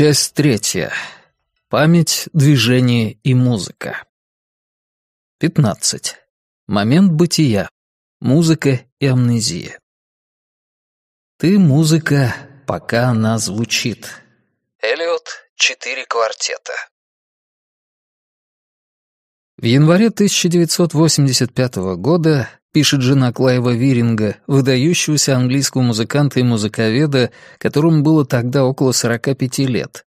Часть третья. Память, движение и музыка. 15. Момент бытия. Музыка и амнезия. Ты музыка, пока она звучит. Эллиот, четыре квартета. В январе 1985 года пишет жена Клайва Виринга, выдающегося английского музыканта и музыковеда, которому было тогда около 45 лет.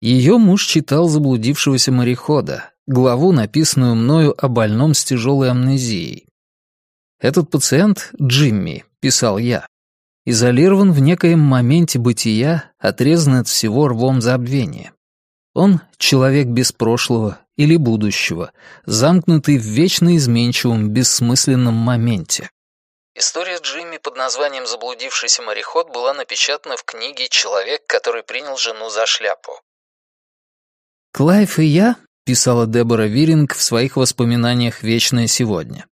Ее муж читал «Заблудившегося морехода», главу, написанную мною о больном с тяжелой амнезией. «Этот пациент, Джимми», — писал я, — «изолирован в некоем моменте бытия, отрезан от всего рвом забвения. Он — человек без прошлого, или будущего, замкнутый в вечно изменчивом, бессмысленном моменте. История Джимми под названием «Заблудившийся мореход» была напечатана в книге «Человек, который принял жену за шляпу». «Клайв и я», — писала Дебора Виринг в своих воспоминаниях «Вечное сегодня»,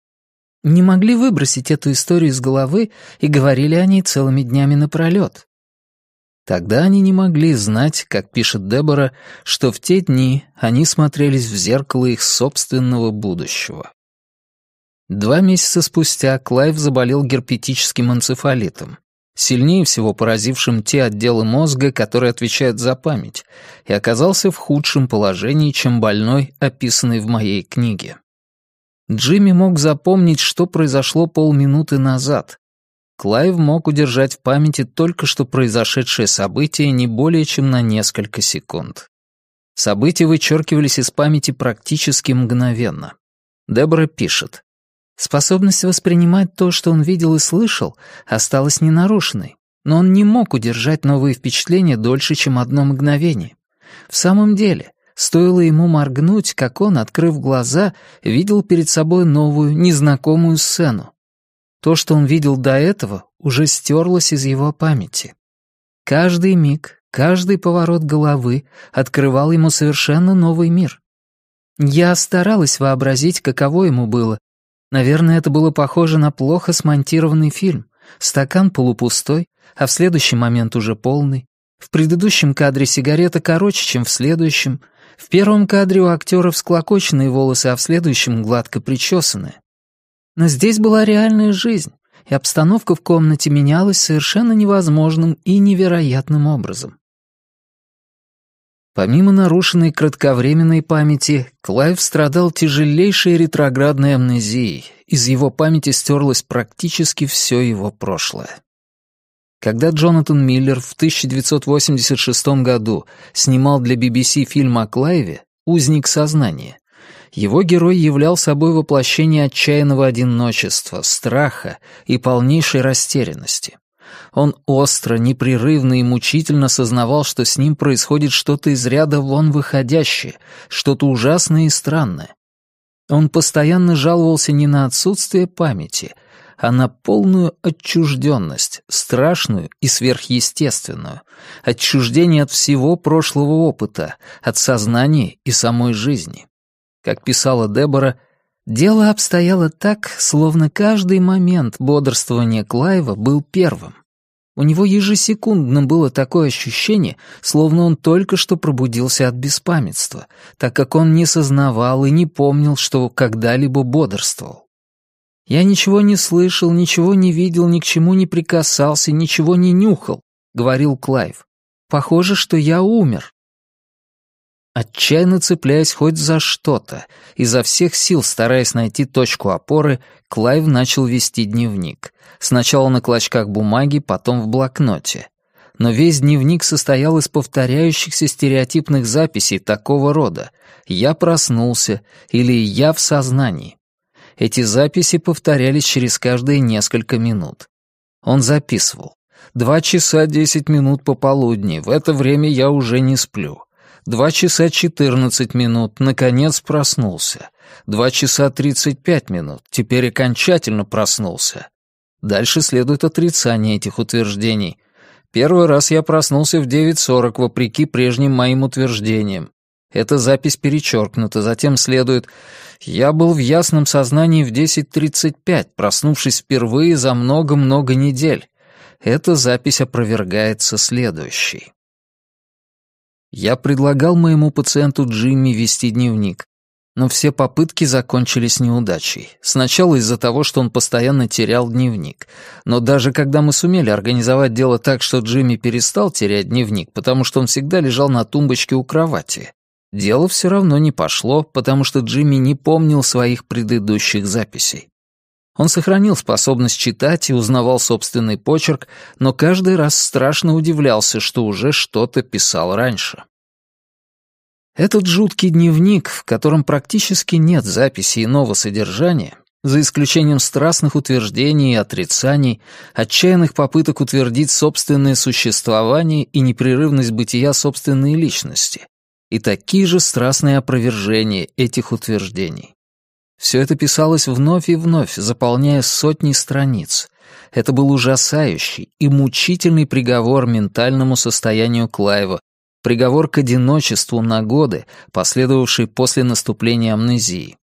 не могли выбросить эту историю из головы и говорили о ней целыми днями напролет. Тогда они не могли знать, как пишет Дебора, что в те дни они смотрелись в зеркало их собственного будущего. Два месяца спустя Клайв заболел герпетическим энцефалитом, сильнее всего поразившим те отделы мозга, которые отвечают за память, и оказался в худшем положении, чем больной, описанный в моей книге. Джимми мог запомнить, что произошло полминуты назад, Клайв мог удержать в памяти только что произошедшее событие не более чем на несколько секунд. События вычеркивались из памяти практически мгновенно. Дебора пишет. Способность воспринимать то, что он видел и слышал, осталась ненарушенной, но он не мог удержать новые впечатления дольше, чем одно мгновение. В самом деле, стоило ему моргнуть, как он, открыв глаза, видел перед собой новую, незнакомую сцену. То, что он видел до этого, уже стерлось из его памяти. Каждый миг, каждый поворот головы открывал ему совершенно новый мир. Я старалась вообразить, каково ему было. Наверное, это было похоже на плохо смонтированный фильм. Стакан полупустой, а в следующий момент уже полный. В предыдущем кадре сигарета короче, чем в следующем. В первом кадре у актера всклокоченные волосы, а в следующем гладко причесанные. Но здесь была реальная жизнь, и обстановка в комнате менялась совершенно невозможным и невероятным образом. Помимо нарушенной кратковременной памяти, Клайв страдал тяжелейшей ретроградной амнезией, из его памяти стерлось практически все его прошлое. Когда Джонатан Миллер в 1986 году снимал для BBC фильм о Клайве «Узник сознания», его герой являл собой воплощение отчаянного одиночества, страха и полнейшей растерянности. Он остро, непрерывно и мучительно сознавал, что с ним происходит что-то из ряда вон выходящее, что-то ужасное и странное. Он постоянно жаловался не на отсутствие памяти, а на полную отчужденность, страшную и сверхъестественную, отчуждение от всего прошлого опыта, от сознания и самой жизни. Как писала Дебора, дело обстояло так, словно каждый момент бодрствования Клайва был первым. У него ежесекундно было такое ощущение, словно он только что пробудился от беспамятства, так как он не сознавал и не помнил, что когда-либо бодрствовал. Я ничего не слышал, ничего не видел, ни к чему не прикасался, ничего не нюхал, говорил Клайв. Похоже, что я умер, Отчаянно цепляясь хоть за что-то, изо всех сил стараясь найти точку опоры, Клайв начал вести дневник. Сначала на клочках бумаги, потом в блокноте. Но весь дневник состоял из повторяющихся стереотипных записей такого рода «я проснулся» или «я в сознании». Эти записи повторялись через каждые несколько минут. Он записывал. «Два часа десять минут пополудни, в это время я уже не сплю». Два часа четырнадцать минут, наконец проснулся. Два часа тридцать пять минут, теперь окончательно проснулся. Дальше следует отрицание этих утверждений. Первый раз я проснулся в 9.40, вопреки прежним моим утверждениям. Эта запись перечеркнута, затем следует «Я был в ясном сознании в 10.35, проснувшись впервые за много-много недель». Эта запись опровергается следующей. Я предлагал моему пациенту Джимми вести дневник, но все попытки закончились неудачей. Сначала из-за того, что он постоянно терял дневник. Но даже когда мы сумели организовать дело так, что Джимми перестал терять дневник, потому что он всегда лежал на тумбочке у кровати, дело все равно не пошло, потому что Джимми не помнил своих предыдущих записей. Он сохранил способность читать и узнавал собственный почерк, но каждый раз страшно удивлялся, что уже что-то писал раньше. Этот жуткий дневник, в котором практически нет записи иного содержания, за исключением страстных утверждений и отрицаний, отчаянных попыток утвердить собственное существование и непрерывность бытия собственной личности, и такие же страстные опровержения этих утверждений. Все это писалось вновь и вновь, заполняя сотни страниц. Это был ужасающий и мучительный приговор ментальному состоянию Клайва, приговор к одиночеству на годы, последовавший после наступления амнезии.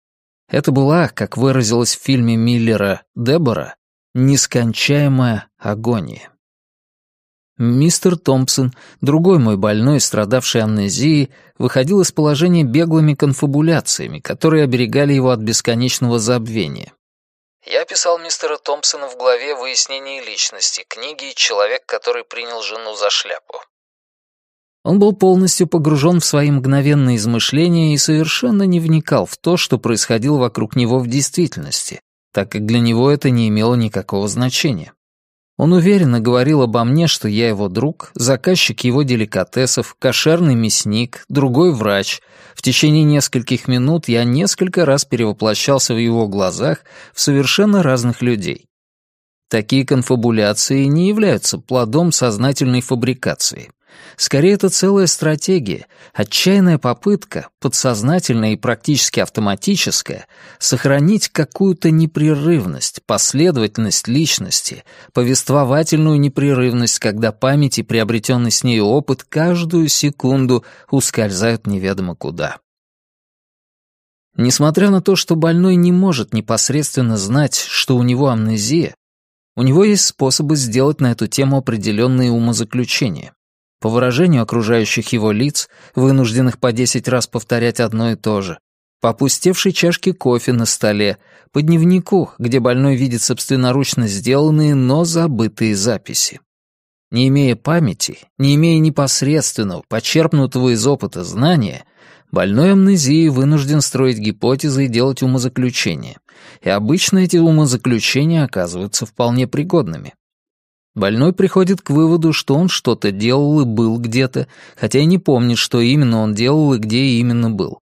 Это была, как выразилось в фильме Миллера «Дебора», нескончаемая агония. Мистер Томпсон, другой мой больной, страдавший амнезией, выходил из положения беглыми конфабуляциями, которые оберегали его от бесконечного забвения. Я писал мистера Томпсона в главе «Выяснение личности» книги «Человек, который принял жену за шляпу». Он был полностью погружен в свои мгновенные измышления и совершенно не вникал в то, что происходило вокруг него в действительности, так как для него это не имело никакого значения. Он уверенно говорил обо мне, что я его друг, заказчик его деликатесов, кошерный мясник, другой врач. В течение нескольких минут я несколько раз перевоплощался в его глазах в совершенно разных людей. Такие конфабуляции не являются плодом сознательной фабрикации. Скорее, это целая стратегия, отчаянная попытка, подсознательная и практически автоматическая, сохранить какую-то непрерывность, последовательность личности, повествовательную непрерывность, когда память и приобретенный с ней опыт каждую секунду ускользают неведомо куда. Несмотря на то, что больной не может непосредственно знать, что у него амнезия, у него есть способы сделать на эту тему определенные умозаключения. По выражению окружающих его лиц, вынужденных по десять раз повторять одно и то же, по опустевшей чашке кофе на столе, по дневнику, где больной видит собственноручно сделанные, но забытые записи. Не имея памяти, не имея непосредственного, почерпнутого из опыта знания, больной амнезии вынужден строить гипотезы и делать умозаключения. И обычно эти умозаключения оказываются вполне пригодными. Больной приходит к выводу, что он что-то делал и был где-то, хотя и не помнит, что именно он делал и где именно был.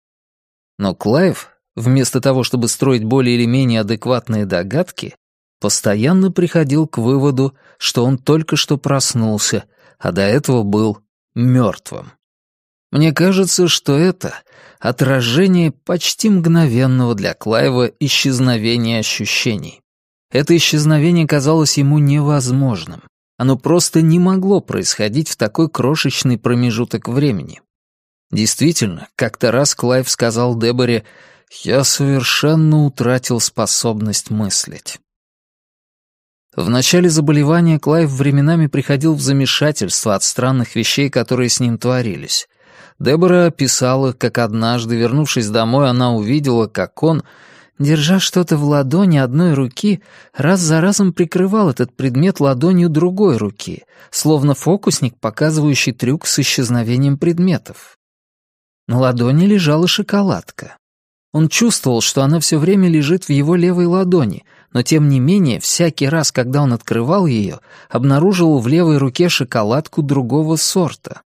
Но Клайв, вместо того, чтобы строить более или менее адекватные догадки, постоянно приходил к выводу, что он только что проснулся, а до этого был мертвым. Мне кажется, что это отражение почти мгновенного для Клайва исчезновения ощущений. Это исчезновение казалось ему невозможным. Оно просто не могло происходить в такой крошечный промежуток времени. Действительно, как-то раз Клайв сказал Деборе, «Я совершенно утратил способность мыслить». В начале заболевания Клайв временами приходил в замешательство от странных вещей, которые с ним творились. Дебора описала, как однажды, вернувшись домой, она увидела, как он — держа что-то в ладони одной руки, раз за разом прикрывал этот предмет ладонью другой руки, словно фокусник, показывающий трюк с исчезновением предметов. На ладони лежала шоколадка. Он чувствовал, что она все время лежит в его левой ладони, но тем не менее, всякий раз, когда он открывал ее, обнаруживал в левой руке шоколадку другого сорта.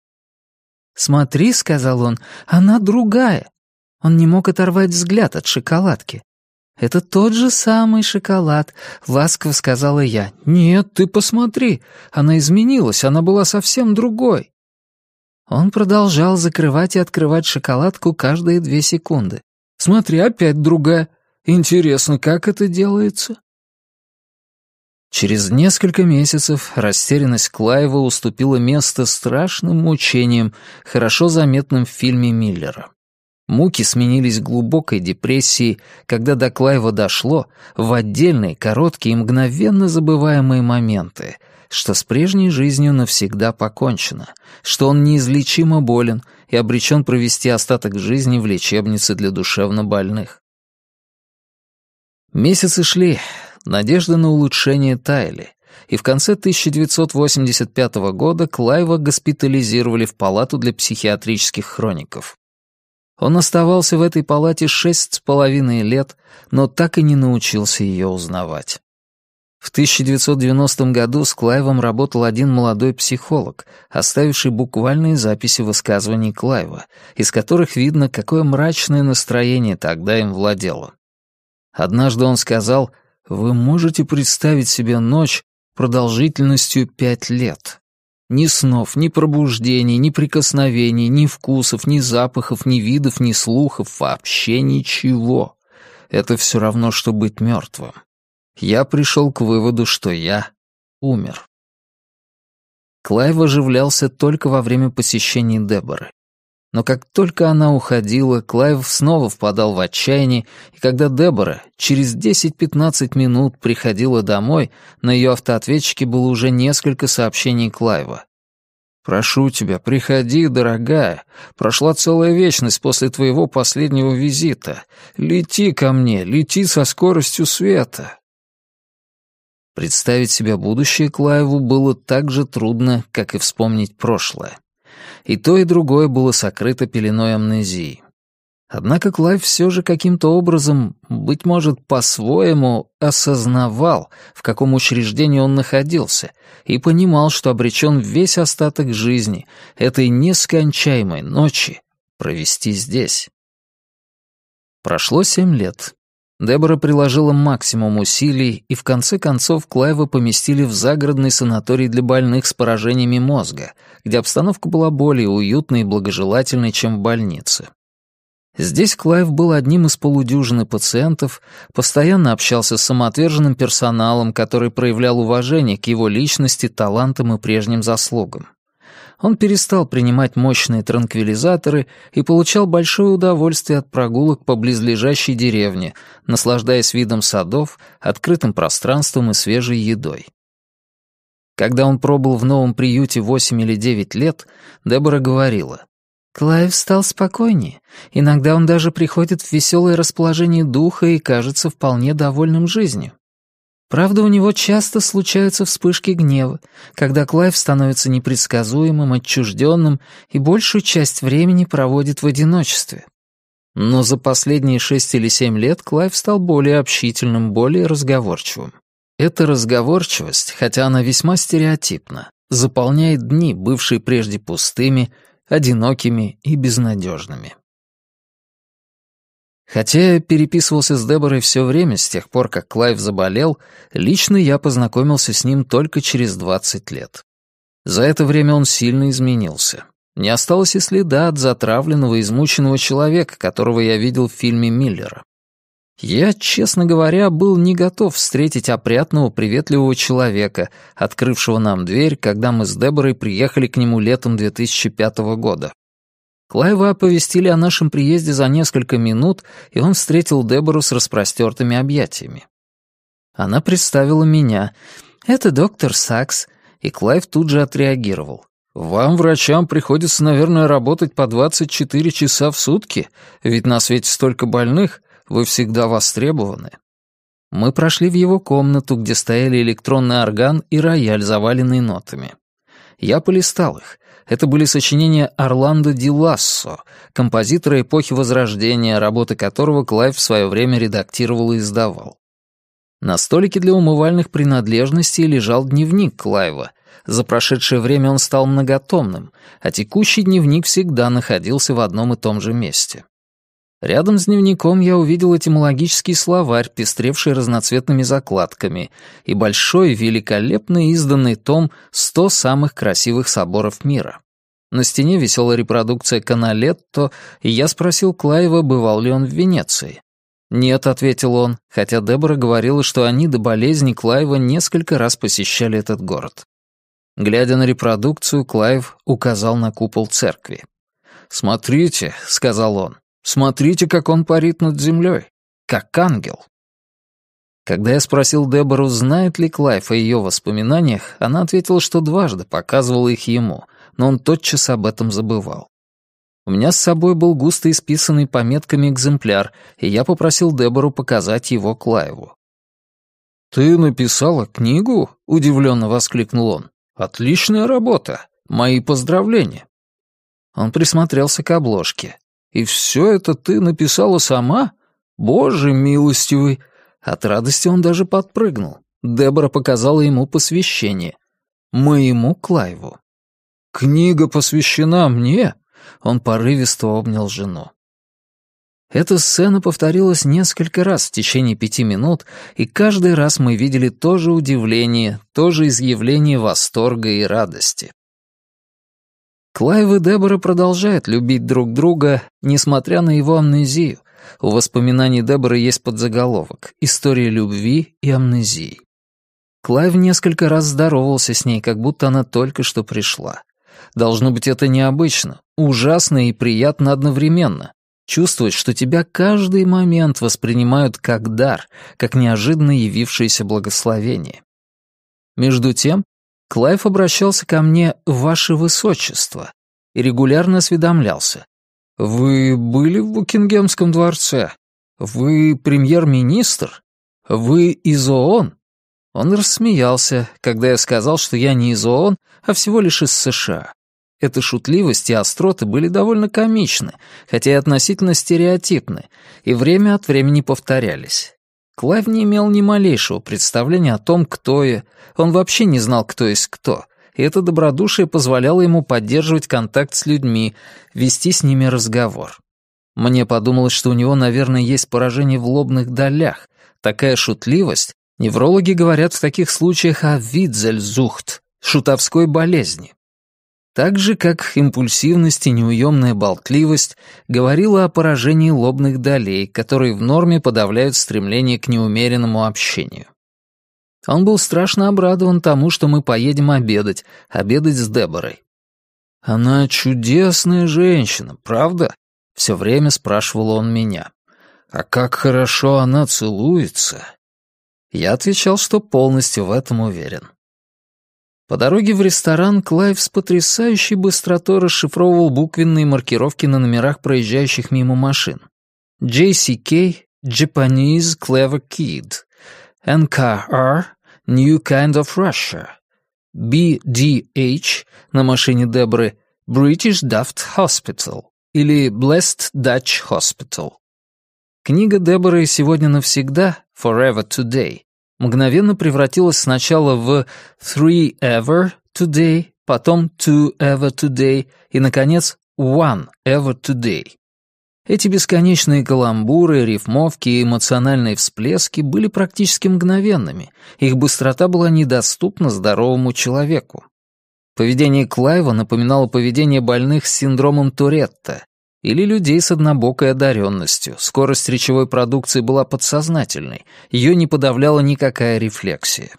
«Смотри», — сказал он, — «она другая». Он не мог оторвать взгляд от шоколадки. «Это тот же самый шоколад», — ласково сказала я. «Нет, ты посмотри, она изменилась, она была совсем другой». Он продолжал закрывать и открывать шоколадку каждые две секунды. «Смотри, опять другая. Интересно, как это делается?» Через несколько месяцев растерянность Клаева уступила место страшным мучениям, хорошо заметным в фильме Миллера. Муки сменились глубокой депрессией, когда до Клайва дошло в отдельные, короткие и мгновенно забываемые моменты, что с прежней жизнью навсегда покончено, что он неизлечимо болен и обречен провести остаток жизни в лечебнице для душевнобольных. Месяцы шли, надежды на улучшение таяли, и в конце 1985 года Клайва госпитализировали в палату для психиатрических хроников. Он оставался в этой палате шесть с половиной лет, но так и не научился ее узнавать. В 1990 году с Клайвом работал один молодой психолог, оставивший буквальные записи высказываний Клайва, из которых видно, какое мрачное настроение тогда им владело. Однажды он сказал, «Вы можете представить себе ночь продолжительностью пять лет?» Ни снов, ни пробуждений, ни прикосновений, ни вкусов, ни запахов, ни видов, ни слухов, вообще ничего. Это все равно, что быть мертвым. Я пришел к выводу, что я умер. Клайв оживлялся только во время посещений Деборы. Но как только она уходила, Клайв снова впадал в отчаяние, и когда Дебора через 10-15 минут приходила домой, на ее автоответчике было уже несколько сообщений Клайва. «Прошу тебя, приходи, дорогая. Прошла целая вечность после твоего последнего визита. Лети ко мне, лети со скоростью света». Представить себе будущее Клаеву было так же трудно, как и вспомнить прошлое и то, и другое было сокрыто пеленой амнезии. Однако Клайв все же каким-то образом, быть может, по-своему осознавал, в каком учреждении он находился, и понимал, что обречен весь остаток жизни, этой нескончаемой ночи, провести здесь. Прошло семь лет. Дебора приложила максимум усилий, и в конце концов Клайва поместили в загородный санаторий для больных с поражениями мозга, где обстановка была более уютной и благожелательной, чем в больнице. Здесь Клайв был одним из полудюжины пациентов, постоянно общался с самоотверженным персоналом, который проявлял уважение к его личности, талантам и прежним заслугам. Он перестал принимать мощные транквилизаторы и получал большое удовольствие от прогулок по близлежащей деревне, наслаждаясь видом садов, открытым пространством и свежей едой. Когда он пробыл в новом приюте 8 или 9 лет, Дебора говорила, «Клайв стал спокойнее. Иногда он даже приходит в веселое расположение духа и кажется вполне довольным жизнью. Правда, у него часто случаются вспышки гнева, когда Клайв становится непредсказуемым, отчужденным и большую часть времени проводит в одиночестве. Но за последние шесть или семь лет Клайв стал более общительным, более разговорчивым. Эта разговорчивость, хотя она весьма стереотипна, заполняет дни, бывшие прежде пустыми, одинокими и безнадежными. Хотя переписывался с Деборой все время с тех пор, как Клайв заболел, лично я познакомился с ним только через 20 лет. За это время он сильно изменился. Не осталось и следа от затравленного, измученного человека, которого я видел в фильме Миллера. Я, честно говоря, был не готов встретить опрятного, приветливого человека, открывшего нам дверь, когда мы с Деборой приехали к нему летом 2005 года. Клайва оповестили о нашем приезде за несколько минут, и он встретил Дебору с распростертыми объятиями. Она представила меня. «Это доктор Сакс», и Клайв тут же отреагировал. «Вам, врачам, приходится, наверное, работать по 24 часа в сутки, ведь на свете столько больных, вы всегда востребованы». Мы прошли в его комнату, где стояли электронный орган и рояль, заваленный нотами. Я полистал их. Это были сочинения Орландо ди Лассо, композитора эпохи Возрождения, работы которого Клайв в свое время редактировал и издавал. На столике для умывальных принадлежностей лежал дневник Клайва. За прошедшее время он стал многотомным, а текущий дневник всегда находился в одном и том же месте. Рядом с дневником я увидел этимологический словарь, пестревший разноцветными закладками, и большой, великолепно изданный том «Сто самых красивых соборов мира». На стене висела репродукция Каналетто, и я спросил Клаева, бывал ли он в Венеции. «Нет», — ответил он, хотя Дебора говорила, что они до болезни Клаева несколько раз посещали этот город. Глядя на репродукцию, Клаев указал на купол церкви. «Смотрите», — сказал он, Смотрите, как он парит над землей, как ангел. Когда я спросил Дебору, знает ли Клайф о ее воспоминаниях, она ответила, что дважды показывала их ему, но он тотчас об этом забывал. У меня с собой был густо исписанный пометками экземпляр, и я попросил Дебору показать его Клайву. «Ты написала книгу?» — удивленно воскликнул он. «Отличная работа! Мои поздравления!» Он присмотрелся к обложке. И все это ты написала сама? Боже милостивый!» От радости он даже подпрыгнул. Дебора показала ему посвящение. Моему Клайву. «Книга посвящена мне?» Он порывисто обнял жену. Эта сцена повторилась несколько раз в течение пяти минут, и каждый раз мы видели то же удивление, то же изъявление восторга и радости. Клайв и Дебора продолжают любить друг друга, несмотря на его амнезию. У воспоминаний Деборы есть подзаголовок «История любви и амнезии». Клайв несколько раз здоровался с ней, как будто она только что пришла. Должно быть, это необычно, ужасно и приятно одновременно. Чувствовать, что тебя каждый момент воспринимают как дар, как неожиданно явившееся благословение. Между тем, Клайв обращался ко мне «Ваше Высочество» и регулярно осведомлялся. «Вы были в Букингемском дворце? Вы премьер-министр? Вы из ООН?» Он рассмеялся, когда я сказал, что я не из ООН, а всего лишь из США. Эта шутливость и остроты были довольно комичны, хотя и относительно стереотипны, и время от времени повторялись. Клайв не имел ни малейшего представления о том, кто я. Он вообще не знал, кто есть кто. И это добродушие позволяло ему поддерживать контакт с людьми, вести с ними разговор. Мне подумалось, что у него, наверное, есть поражение в лобных долях. Такая шутливость. Неврологи говорят в таких случаях о видзельзухт, шутовской болезни так же, как импульсивность и неуемная болтливость, говорила о поражении лобных долей, которые в норме подавляют стремление к неумеренному общению. Он был страшно обрадован тому, что мы поедем обедать, обедать с Деборой. «Она чудесная женщина, правда?» — все время спрашивал он меня. «А как хорошо она целуется!» Я отвечал, что полностью в этом уверен. По дороге в ресторан Клайв с потрясающей быстротой расшифровывал буквенные маркировки на номерах проезжающих мимо машин. JCK, Japanese Clever Kid, NKR, New Kind of Russia, BDH на машине Дебры, British Daft Hospital или Blessed Dutch Hospital. Книга Деборы «Сегодня навсегда» «Forever Today» мгновенно превратилась сначала в «three ever today», потом «two ever today» и, наконец, «one ever today». Эти бесконечные каламбуры, рифмовки и эмоциональные всплески были практически мгновенными, их быстрота была недоступна здоровому человеку. Поведение Клайва напоминало поведение больных с синдромом Туретта, или людей с однобокой одаренностью. Скорость речевой продукции была подсознательной, ее не подавляла никакая рефлексия.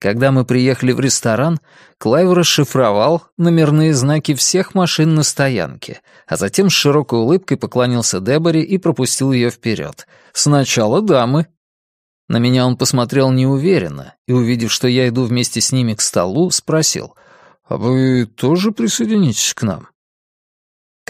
Когда мы приехали в ресторан, Клайв расшифровал номерные знаки всех машин на стоянке, а затем с широкой улыбкой поклонился Деборе и пропустил ее вперед. «Сначала дамы». На меня он посмотрел неуверенно и, увидев, что я иду вместе с ними к столу, спросил, «А вы тоже присоединитесь к нам?»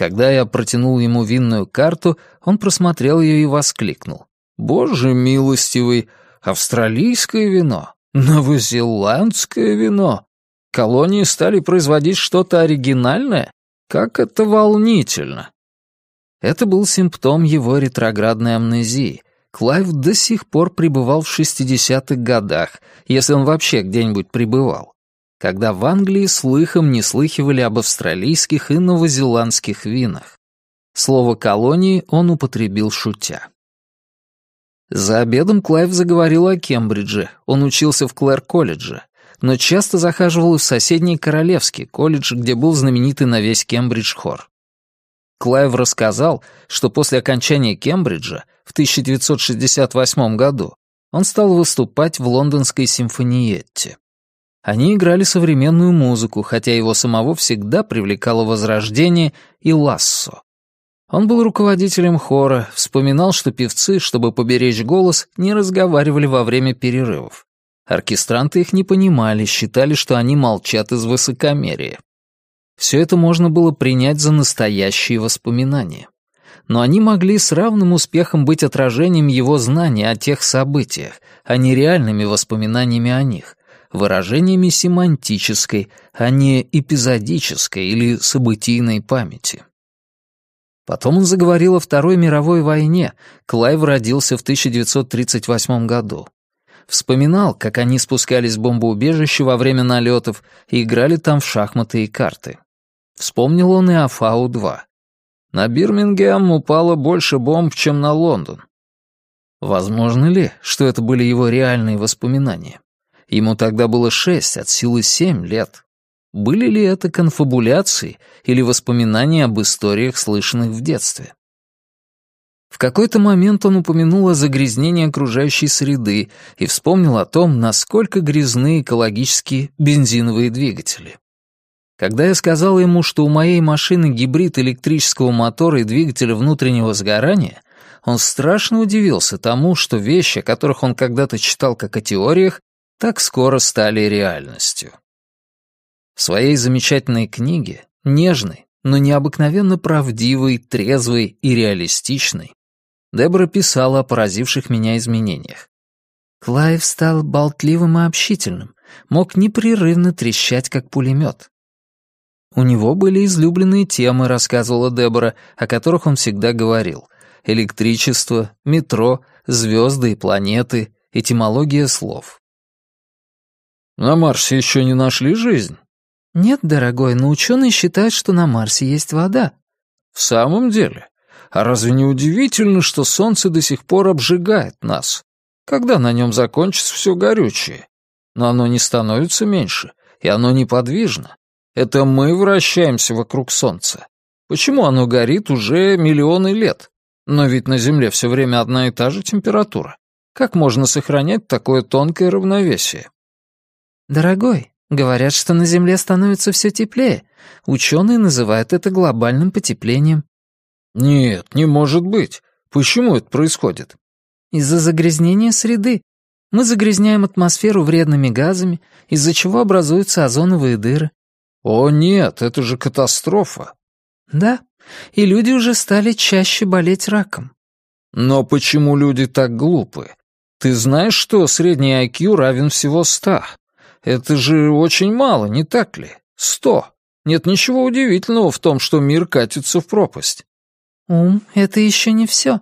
Когда я протянул ему винную карту, он просмотрел ее и воскликнул. «Боже милостивый! Австралийское вино! Новозеландское вино! Колонии стали производить что-то оригинальное? Как это волнительно!» Это был симптом его ретроградной амнезии. Клайв до сих пор пребывал в 60-х годах, если он вообще где-нибудь пребывал когда в Англии слыхом не слыхивали об австралийских и новозеландских винах. Слово «колонии» он употребил шутя. За обедом Клайв заговорил о Кембридже. Он учился в Клэр-колледже, но часто захаживал и в соседний Королевский колледж, где был знаменитый на весь Кембридж хор. Клайв рассказал, что после окончания Кембриджа в 1968 году он стал выступать в лондонской симфониетте. Они играли современную музыку, хотя его самого всегда привлекало возрождение и лассо. Он был руководителем хора, вспоминал, что певцы, чтобы поберечь голос, не разговаривали во время перерывов. Оркестранты их не понимали, считали, что они молчат из высокомерия. Все это можно было принять за настоящие воспоминания. Но они могли с равным успехом быть отражением его знания о тех событиях, а не реальными воспоминаниями о них, выражениями семантической, а не эпизодической или событийной памяти. Потом он заговорил о Второй мировой войне. Клайв родился в 1938 году. Вспоминал, как они спускались в бомбоубежище во время налетов и играли там в шахматы и карты. Вспомнил он и о Фау-2. На Бирмингем упало больше бомб, чем на Лондон. Возможно ли, что это были его реальные воспоминания? Ему тогда было шесть, от силы семь лет. Были ли это конфабуляции или воспоминания об историях, слышанных в детстве? В какой-то момент он упомянул о загрязнении окружающей среды и вспомнил о том, насколько грязны экологически бензиновые двигатели. Когда я сказал ему, что у моей машины гибрид электрического мотора и двигателя внутреннего сгорания, он страшно удивился тому, что вещи, о которых он когда-то читал как о теориях, так скоро стали реальностью. В своей замечательной книге, нежной, но необыкновенно правдивой, трезвой и реалистичной, Дебора писала о поразивших меня изменениях. Клайв стал болтливым и общительным, мог непрерывно трещать, как пулемет. У него были излюбленные темы, рассказывала Дебора, о которых он всегда говорил. Электричество, метро, звезды и планеты, этимология слов. На Марсе еще не нашли жизнь? Нет, дорогой, но ученые считают, что на Марсе есть вода. В самом деле? А разве не удивительно, что Солнце до сих пор обжигает нас? Когда на нем закончится все горючее? Но оно не становится меньше, и оно неподвижно. Это мы вращаемся вокруг Солнца. Почему оно горит уже миллионы лет? Но ведь на Земле все время одна и та же температура. Как можно сохранять такое тонкое равновесие? «Дорогой, говорят, что на Земле становится все теплее. Ученые называют это глобальным потеплением». «Нет, не может быть. Почему это происходит?» «Из-за загрязнения среды. Мы загрязняем атмосферу вредными газами, из-за чего образуются озоновые дыры». «О нет, это же катастрофа». «Да, и люди уже стали чаще болеть раком». «Но почему люди так глупы? Ты знаешь, что средний IQ равен всего ста? Это же очень мало, не так ли? Сто. Нет ничего удивительного в том, что мир катится в пропасть. Ум — это еще не все.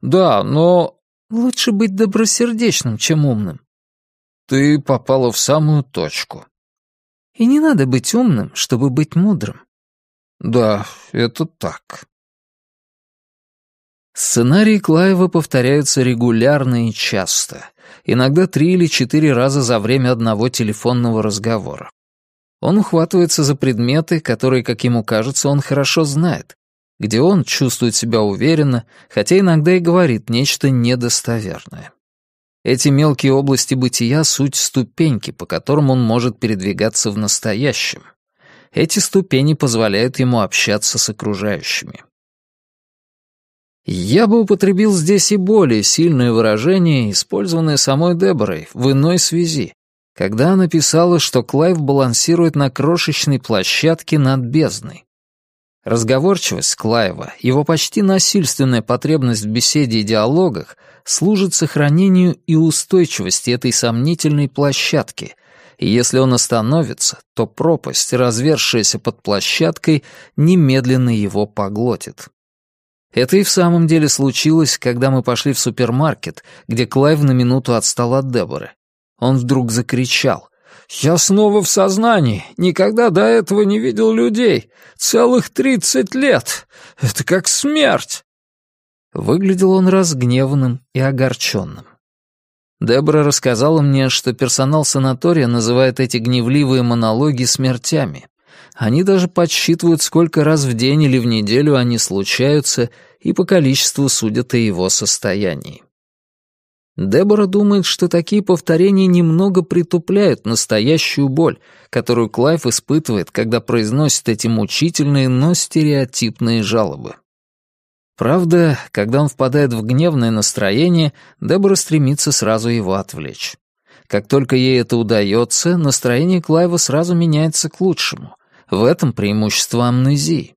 Да, но... Лучше быть добросердечным, чем умным. Ты попала в самую точку. И не надо быть умным, чтобы быть мудрым. Да, это так. Сценарии Клаева повторяются регулярно и часто — иногда три или четыре раза за время одного телефонного разговора. Он ухватывается за предметы, которые, как ему кажется, он хорошо знает, где он чувствует себя уверенно, хотя иногда и говорит нечто недостоверное. Эти мелкие области бытия — суть ступеньки, по которым он может передвигаться в настоящем. Эти ступени позволяют ему общаться с окружающими. Я бы употребил здесь и более сильное выражение, использованное самой Деборой в иной связи, когда она писала, что Клайв балансирует на крошечной площадке над бездной. Разговорчивость Клайва, его почти насильственная потребность в беседе и диалогах служит сохранению и устойчивости этой сомнительной площадки, и если он остановится, то пропасть, разверзшаяся под площадкой, немедленно его поглотит. Это и в самом деле случилось, когда мы пошли в супермаркет, где Клайв на минуту отстал от Деборы. Он вдруг закричал. «Я снова в сознании. Никогда до этого не видел людей. Целых тридцать лет. Это как смерть!» Выглядел он разгневанным и огорченным. Дебора рассказала мне, что персонал санатория называет эти гневливые монологи смертями. Они даже подсчитывают, сколько раз в день или в неделю они случаются, и по количеству судят о его состоянии. Дебора думает, что такие повторения немного притупляют настоящую боль, которую Клайв испытывает, когда произносит эти мучительные, но стереотипные жалобы. Правда, когда он впадает в гневное настроение, Дебора стремится сразу его отвлечь. Как только ей это удается, настроение Клайва сразу меняется к лучшему. В этом преимущество амнезии.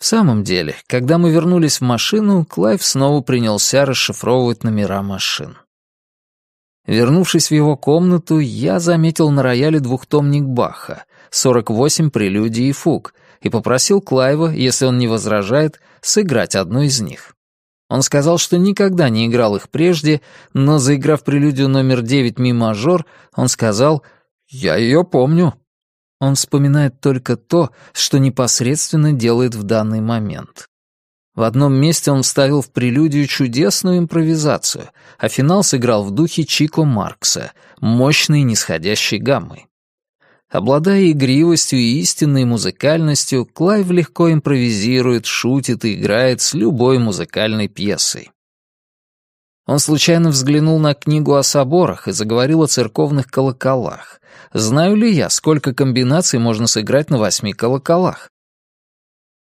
В самом деле, когда мы вернулись в машину, Клайв снова принялся расшифровывать номера машин. Вернувшись в его комнату, я заметил на рояле двухтомник Баха, 48 прелюдий и фуг, и попросил Клайва, если он не возражает, сыграть одну из них. Он сказал, что никогда не играл их прежде, но, заиграв прелюдию номер 9 ми-мажор, он сказал «Я ее помню» он вспоминает только то, что непосредственно делает в данный момент. В одном месте он вставил в прелюдию чудесную импровизацию, а финал сыграл в духе Чико Маркса, мощной нисходящей гаммой. Обладая игривостью и истинной музыкальностью, Клайв легко импровизирует, шутит и играет с любой музыкальной пьесой. Он случайно взглянул на книгу о соборах и заговорил о церковных колоколах. Знаю ли я, сколько комбинаций можно сыграть на восьми колоколах?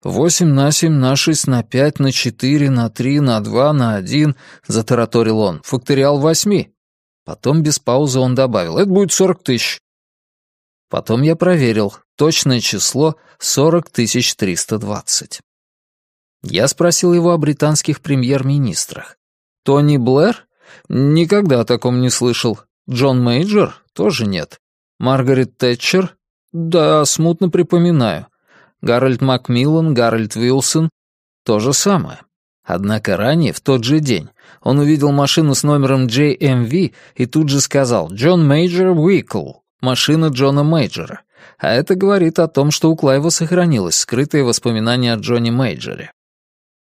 «Восемь на семь, на шесть, на пять, на четыре, на три, на два, на один», — затараторил он. «Факториал восьми». Потом без паузы он добавил. «Это будет сорок тысяч». Потом я проверил. Точное число — сорок тысяч триста двадцать. Я спросил его о британских премьер-министрах. Тони Блэр? Никогда о таком не слышал. Джон Мейджор? Тоже нет. Маргарет Тэтчер? Да, смутно припоминаю. Гарольд Макмиллан, Гарольд Вилсон? То же самое. Однако ранее, в тот же день, он увидел машину с номером JMV эм и тут же сказал «Джон Мейджор vehicle», машина Джона Мейджора. А это говорит о том, что у Клайва сохранилось скрытое воспоминание о Джоне Мейджоре.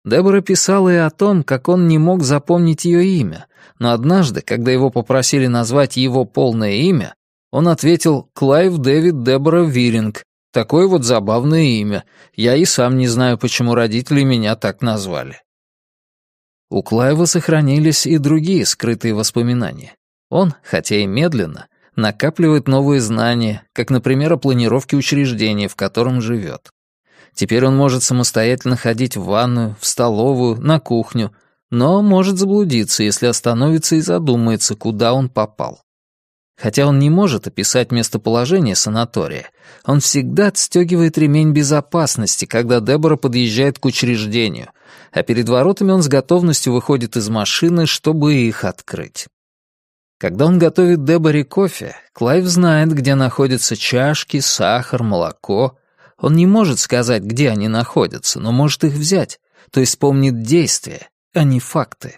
Дебора писала и о том, как он не мог запомнить ее имя, но однажды, когда его попросили назвать его полное имя, он ответил «Клайв Дэвид Дебора Виринг». Такое вот забавное имя. Я и сам не знаю, почему родители меня так назвали. У Клайва сохранились и другие скрытые воспоминания. Он, хотя и медленно, накапливает новые знания, как, например, о планировке учреждения, в котором живет. Теперь он может самостоятельно ходить в ванную, в столовую, на кухню, но может заблудиться, если остановится и задумается, куда он попал. Хотя он не может описать местоположение санатория, он всегда отстегивает ремень безопасности, когда Дебора подъезжает к учреждению, а перед воротами он с готовностью выходит из машины, чтобы их открыть. Когда он готовит Деборе кофе, Клайв знает, где находятся чашки, сахар, молоко, он не может сказать, где они находятся, но может их взять, то есть помнит действия, а не факты.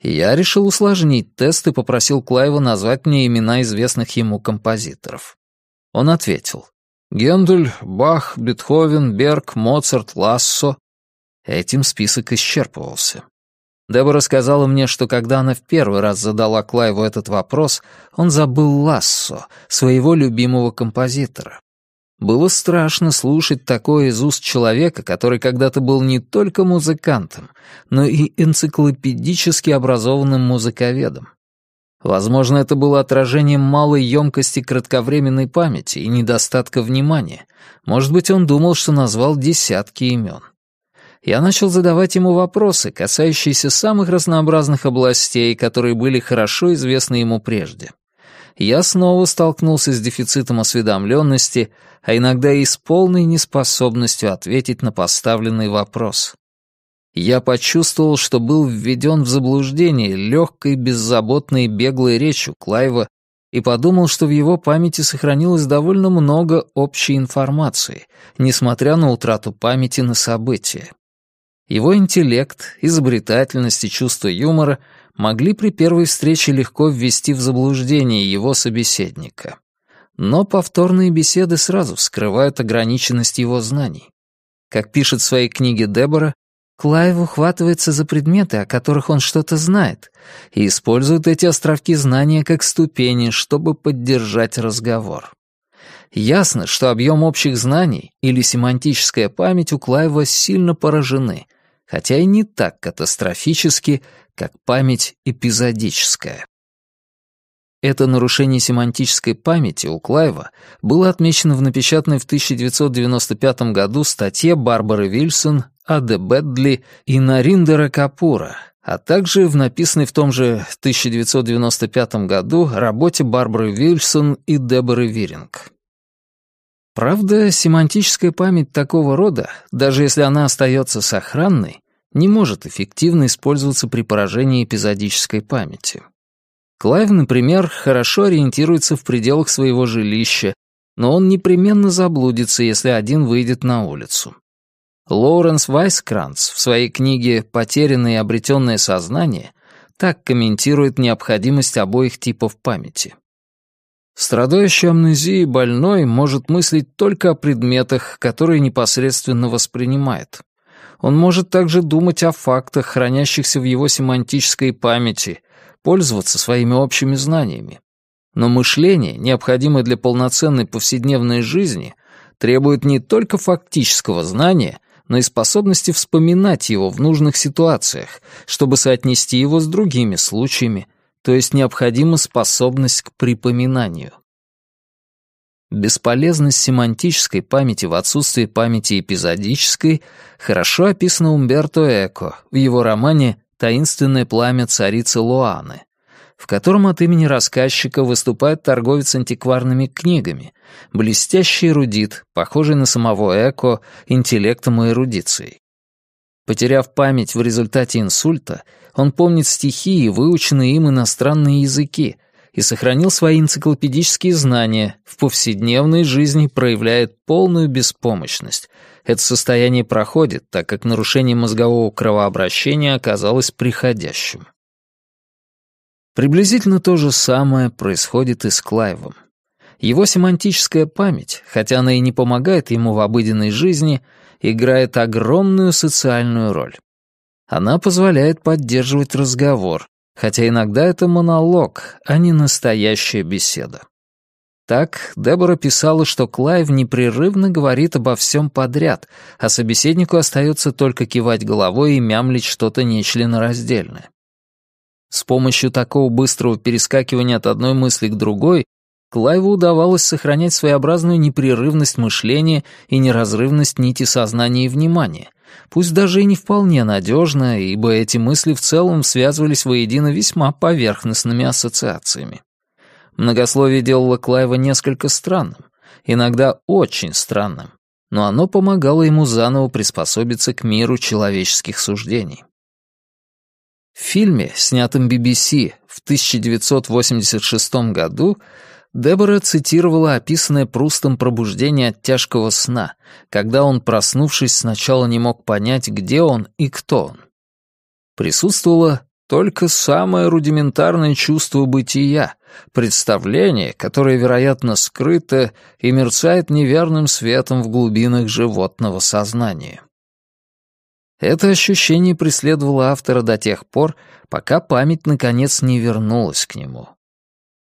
Я решил усложнить тест и попросил Клайва назвать мне имена известных ему композиторов. Он ответил. Гендель, Бах, Бетховен, Берг, Моцарт, Лассо. Этим список исчерпывался. Дебора сказала мне, что когда она в первый раз задала Клайву этот вопрос, он забыл Лассо, своего любимого композитора. Было страшно слушать такое из уст человека, который когда-то был не только музыкантом, но и энциклопедически образованным музыковедом. Возможно, это было отражением малой емкости кратковременной памяти и недостатка внимания. Может быть, он думал, что назвал десятки имен. Я начал задавать ему вопросы, касающиеся самых разнообразных областей, которые были хорошо известны ему прежде я снова столкнулся с дефицитом осведомленности, а иногда и с полной неспособностью ответить на поставленный вопрос. Я почувствовал, что был введен в заблуждение легкой, беззаботной беглой речью Клайва и подумал, что в его памяти сохранилось довольно много общей информации, несмотря на утрату памяти на события. Его интеллект, изобретательность и чувство юмора могли при первой встрече легко ввести в заблуждение его собеседника. Но повторные беседы сразу вскрывают ограниченность его знаний. Как пишет в своей книге Дебора, Клайв ухватывается за предметы, о которых он что-то знает, и использует эти островки знания как ступени, чтобы поддержать разговор. Ясно, что объем общих знаний или семантическая память у Клайва сильно поражены — хотя и не так катастрофически, как память эпизодическая. Это нарушение семантической памяти у Клайва было отмечено в напечатанной в 1995 году статье Барбары Вильсон, Аде Бэдли и Нариндера Капура, а также в написанной в том же 1995 году работе Барбары Вильсон и Деборы Виринг. Правда, семантическая память такого рода, даже если она остается сохранной, не может эффективно использоваться при поражении эпизодической памяти. Клайв, например, хорошо ориентируется в пределах своего жилища, но он непременно заблудится, если один выйдет на улицу. Лоуренс Вайскранц в своей книге «Потерянное и обретенное сознание» так комментирует необходимость обоих типов памяти. Страдающий амнезией больной может мыслить только о предметах, которые непосредственно воспринимает. Он может также думать о фактах, хранящихся в его семантической памяти, пользоваться своими общими знаниями. Но мышление, необходимое для полноценной повседневной жизни, требует не только фактического знания, но и способности вспоминать его в нужных ситуациях, чтобы соотнести его с другими случаями, то есть необходима способность к припоминанию. Бесполезность семантической памяти в отсутствии памяти эпизодической хорошо описана Умберто Эко в его романе «Таинственное пламя царицы Луаны», в котором от имени рассказчика выступает торговец антикварными книгами, блестящий эрудит, похожий на самого Эко, интеллектом и эрудицией. Потеряв память в результате инсульта, он помнит стихи и выученные им иностранные языки и сохранил свои энциклопедические знания, в повседневной жизни проявляет полную беспомощность. Это состояние проходит, так как нарушение мозгового кровообращения оказалось приходящим. Приблизительно то же самое происходит и с Клайвом. Его семантическая память, хотя она и не помогает ему в обыденной жизни, играет огромную социальную роль. Она позволяет поддерживать разговор, хотя иногда это монолог, а не настоящая беседа. Так, Дебора писала, что Клайв непрерывно говорит обо всем подряд, а собеседнику остается только кивать головой и мямлить что-то нечленораздельное. С помощью такого быстрого перескакивания от одной мысли к другой Клайву удавалось сохранять своеобразную непрерывность мышления и неразрывность нити сознания и внимания, пусть даже и не вполне надежно, ибо эти мысли в целом связывались воедино весьма поверхностными ассоциациями. Многословие делало Клайва несколько странным, иногда очень странным, но оно помогало ему заново приспособиться к миру человеческих суждений. В фильме, снятом BBC в 1986 году, Дебора цитировала описанное Прустом пробуждение от тяжкого сна, когда он, проснувшись, сначала не мог понять, где он и кто он. Присутствовало только самое рудиментарное чувство бытия, представление, которое, вероятно, скрыто и мерцает неверным светом в глубинах животного сознания. Это ощущение преследовало автора до тех пор, пока память наконец не вернулась к нему.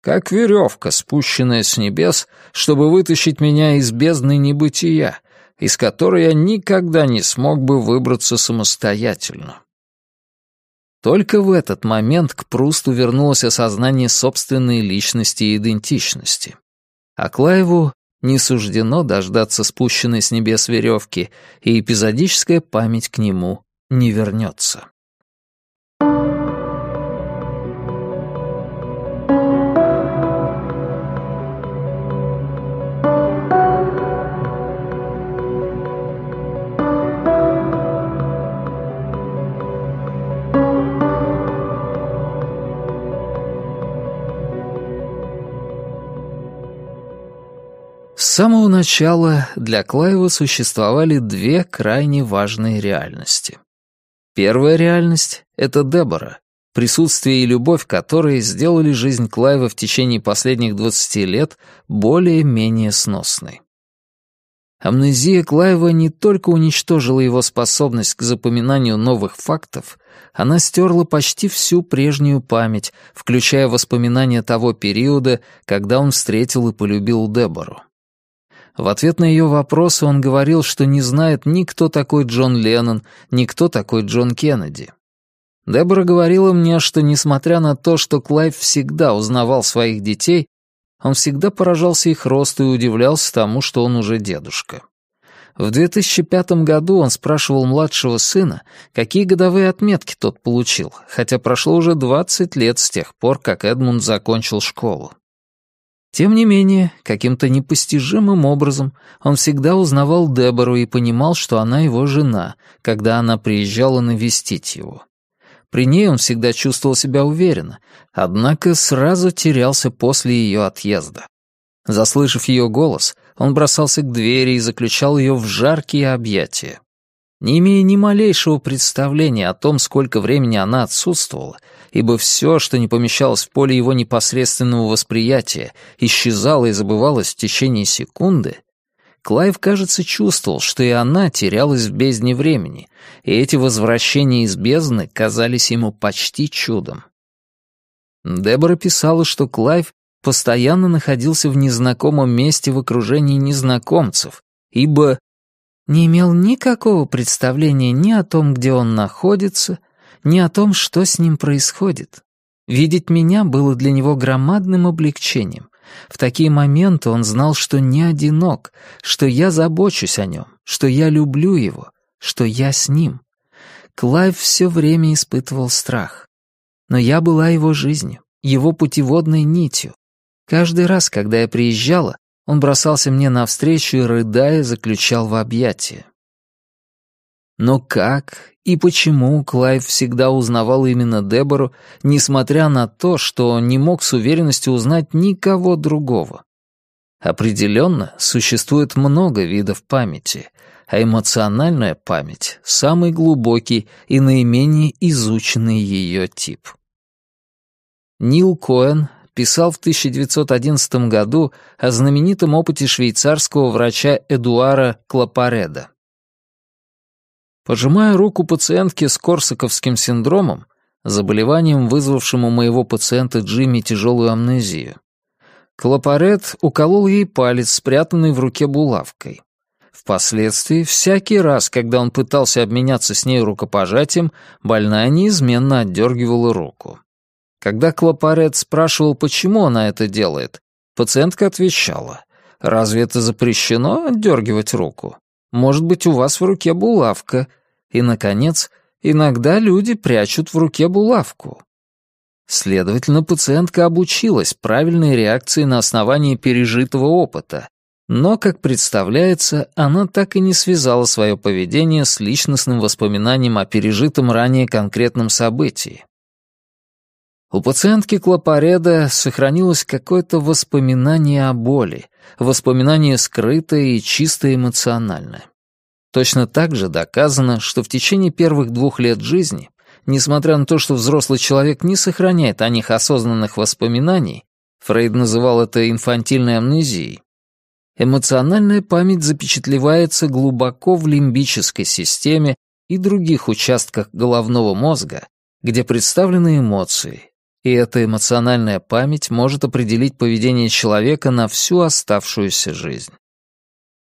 Как веревка, спущенная с небес, чтобы вытащить меня из бездны небытия, из которой я никогда не смог бы выбраться самостоятельно. Только в этот момент к Прусту вернулось осознание собственной личности и идентичности. А Клаеву не суждено дождаться спущенной с небес веревки, и эпизодическая память к нему не вернется. самого начала для Клайва существовали две крайне важные реальности. Первая реальность — это Дебора, присутствие и любовь которой сделали жизнь Клайва в течение последних 20 лет более-менее сносной. Амнезия Клайва не только уничтожила его способность к запоминанию новых фактов, она стерла почти всю прежнюю память, включая воспоминания того периода, когда он встретил и полюбил Дебору. В ответ на ее вопросы он говорил, что не знает ни кто такой Джон Леннон, ни кто такой Джон Кеннеди. Дебора говорила мне, что, несмотря на то, что Клайв всегда узнавал своих детей, он всегда поражался их росту и удивлялся тому, что он уже дедушка. В 2005 году он спрашивал младшего сына, какие годовые отметки тот получил, хотя прошло уже 20 лет с тех пор, как Эдмунд закончил школу. Тем не менее, каким-то непостижимым образом он всегда узнавал Дебору и понимал, что она его жена, когда она приезжала навестить его. При ней он всегда чувствовал себя уверенно, однако сразу терялся после ее отъезда. Заслышав ее голос, он бросался к двери и заключал ее в жаркие объятия. Не имея ни малейшего представления о том, сколько времени она отсутствовала, ибо все, что не помещалось в поле его непосредственного восприятия, исчезало и забывалось в течение секунды, Клайв, кажется, чувствовал, что и она терялась в бездне времени, и эти возвращения из бездны казались ему почти чудом. Дебора писала, что Клайв постоянно находился в незнакомом месте в окружении незнакомцев, ибо не имел никакого представления ни о том, где он находится, ни о том, что с ним происходит. Видеть меня было для него громадным облегчением. В такие моменты он знал, что не одинок, что я забочусь о нем, что я люблю его, что я с ним. Клайв все время испытывал страх. Но я была его жизнью, его путеводной нитью. Каждый раз, когда я приезжала, он бросался мне навстречу и, рыдая, заключал в объятия. Но как и почему Клайв всегда узнавал именно Дебору, несмотря на то, что не мог с уверенностью узнать никого другого? Определенно, существует много видов памяти, а эмоциональная память — самый глубокий и наименее изученный ее тип. Нил Коэн писал в 1911 году о знаменитом опыте швейцарского врача Эдуара Клапареда. Пожимая руку пациентке с корсаковским синдромом, заболеванием, вызвавшим у моего пациента Джимми тяжелую амнезию, Клапарет уколол ей палец, спрятанный в руке булавкой. Впоследствии, всякий раз, когда он пытался обменяться с ней рукопожатием, больная неизменно отдергивала руку. Когда Клапарет спрашивал, почему она это делает, пациентка отвечала, «Разве это запрещено отдергивать руку? Может быть, у вас в руке булавка, и, наконец, иногда люди прячут в руке булавку. Следовательно, пациентка обучилась правильной реакции на основании пережитого опыта, но, как представляется, она так и не связала свое поведение с личностным воспоминанием о пережитом ранее конкретном событии. У пациентки Клопареда сохранилось какое-то воспоминание о боли, воспоминание скрытое и чисто эмоциональное. Точно так же доказано, что в течение первых двух лет жизни, несмотря на то, что взрослый человек не сохраняет о них осознанных воспоминаний, Фрейд называл это инфантильной амнезией, эмоциональная память запечатлевается глубоко в лимбической системе и других участках головного мозга, где представлены эмоции, и эта эмоциональная память может определить поведение человека на всю оставшуюся жизнь.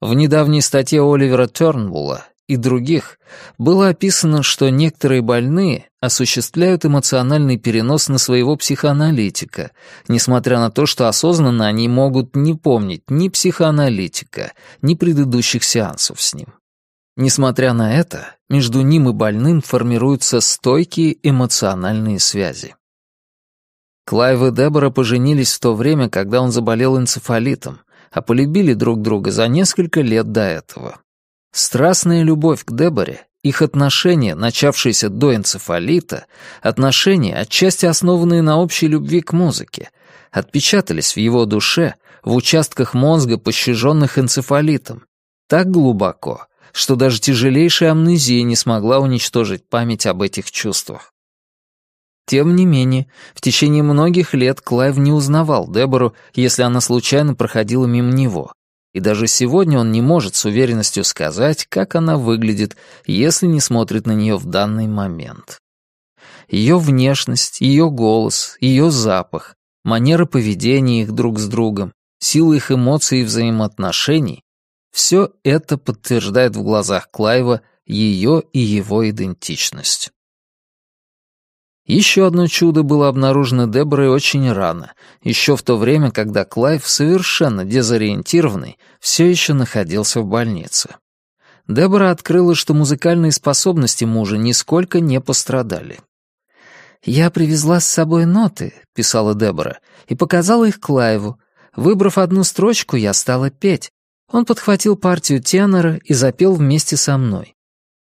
В недавней статье Оливера Тернбула и других было описано, что некоторые больные осуществляют эмоциональный перенос на своего психоаналитика, несмотря на то, что осознанно они могут не помнить ни психоаналитика, ни предыдущих сеансов с ним. Несмотря на это, между ним и больным формируются стойкие эмоциональные связи. Клайв и Дебора поженились в то время, когда он заболел энцефалитом, а полюбили друг друга за несколько лет до этого. Страстная любовь к Деборе, их отношения, начавшиеся до энцефалита, отношения, отчасти основанные на общей любви к музыке, отпечатались в его душе, в участках мозга, пощаженных энцефалитом, так глубоко, что даже тяжелейшая амнезия не смогла уничтожить память об этих чувствах. Тем не менее, в течение многих лет Клайв не узнавал Дебору, если она случайно проходила мимо него. И даже сегодня он не может с уверенностью сказать, как она выглядит, если не смотрит на нее в данный момент. Ее внешность, ее голос, ее запах, манера поведения их друг с другом, сила их эмоций и взаимоотношений — все это подтверждает в глазах Клайва ее и его идентичность. Еще одно чудо было обнаружено Деборой очень рано, еще в то время, когда Клайв, совершенно дезориентированный, все еще находился в больнице. Дебора открыла, что музыкальные способности мужа нисколько не пострадали. «Я привезла с собой ноты», — писала Дебора, — «и показала их Клайву. Выбрав одну строчку, я стала петь. Он подхватил партию тенора и запел вместе со мной.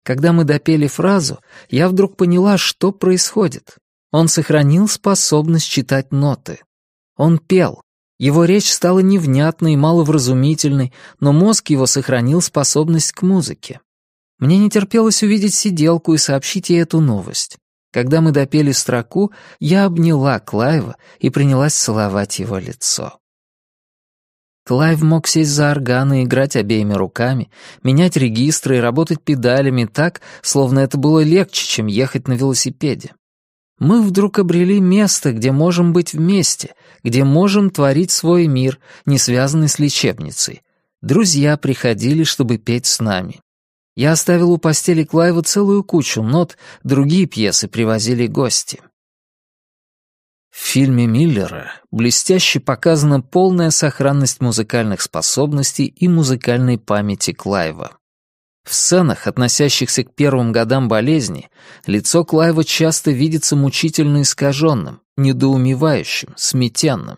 Когда мы допели фразу, я вдруг поняла, что происходит. Он сохранил способность читать ноты. Он пел. Его речь стала невнятной и маловразумительной, но мозг его сохранил способность к музыке. Мне не терпелось увидеть сиделку и сообщить ей эту новость. Когда мы допели строку, я обняла Клайва и принялась целовать его лицо. Клайв мог сесть за орган и играть обеими руками, менять регистры и работать педалями так, словно это было легче, чем ехать на велосипеде. Мы вдруг обрели место, где можем быть вместе, где можем творить свой мир, не связанный с лечебницей. Друзья приходили, чтобы петь с нами. Я оставил у постели Клайва целую кучу нот, другие пьесы привозили гости. В фильме Миллера блестяще показана полная сохранность музыкальных способностей и музыкальной памяти Клайва. В сценах, относящихся к первым годам болезни, лицо Клайва часто видится мучительно искаженным, недоумевающим, смятенным.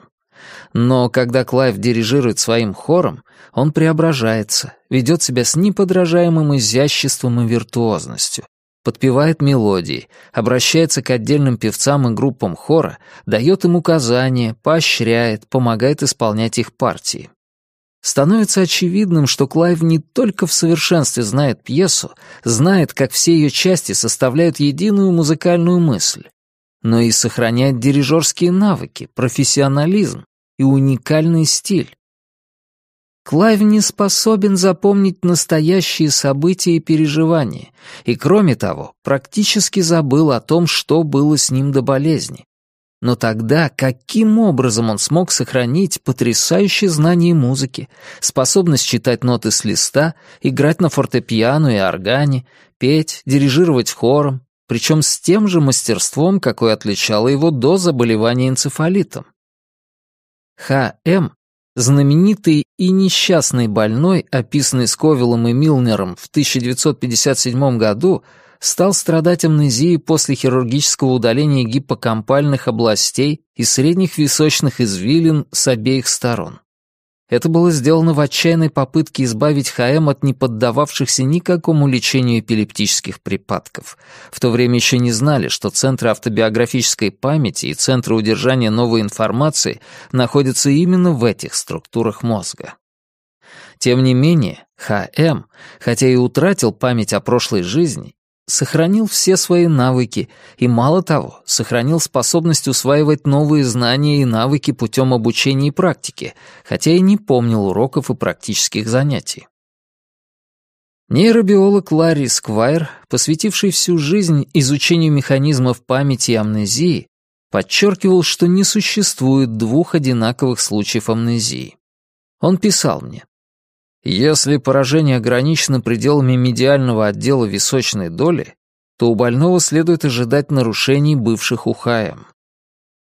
Но когда Клайв дирижирует своим хором, он преображается, ведет себя с неподражаемым изяществом и виртуозностью, подпевает мелодии, обращается к отдельным певцам и группам хора, дает им указания, поощряет, помогает исполнять их партии. Становится очевидным, что Клайв не только в совершенстве знает пьесу, знает, как все ее части составляют единую музыкальную мысль, но и сохраняет дирижерские навыки, профессионализм и уникальный стиль. Клайв не способен запомнить настоящие события и переживания, и, кроме того, практически забыл о том, что было с ним до болезни. Но тогда каким образом он смог сохранить потрясающее знание музыки, способность читать ноты с листа, играть на фортепиано и органе, петь, дирижировать хором, причем с тем же мастерством, какое отличало его до заболевания энцефалитом? Х.М знаменитый и несчастный больной, описанный Сковиллом и Милнером в 1957 году, стал страдать амнезией после хирургического удаления гиппокампальных областей и средних височных извилин с обеих сторон. Это было сделано в отчаянной попытке избавить ХМ от не поддававшихся никакому лечению эпилептических припадков. В то время еще не знали, что центры автобиографической памяти и центры удержания новой информации находятся именно в этих структурах мозга. Тем не менее, ХМ, хотя и утратил память о прошлой жизни, сохранил все свои навыки и, мало того, сохранил способность усваивать новые знания и навыки путем обучения и практики, хотя и не помнил уроков и практических занятий. Нейробиолог Ларри Сквайр, посвятивший всю жизнь изучению механизмов памяти и амнезии, подчеркивал, что не существует двух одинаковых случаев амнезии. Он писал мне, если поражение ограничено пределами медиального отдела височной доли, то у больного следует ожидать нарушений бывших ухаем.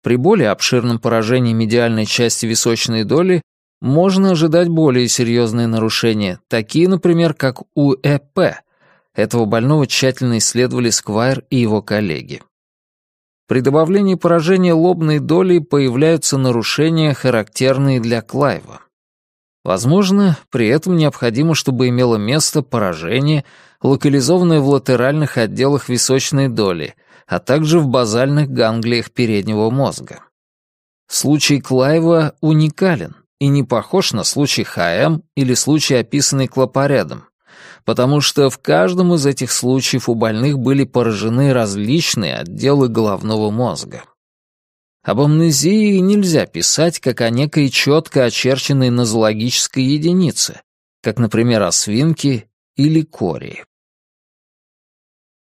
При более обширном поражении медиальной части височной доли можно ожидать более серьезные нарушения, такие, например, как УЭП. Этого больного тщательно исследовали Сквайр и его коллеги. При добавлении поражения лобной доли появляются нарушения, характерные для Клайва. Возможно, при этом необходимо, чтобы имело место поражение, локализованное в латеральных отделах височной доли, а также в базальных ганглиях переднего мозга. Случай Клайва уникален и не похож на случай ХМ или случай, описанный клопоредом, потому что в каждом из этих случаев у больных были поражены различные отделы головного мозга. Об амнезии нельзя писать как о некой четко очерченной нозологической единице, как, например, о свинке или кории.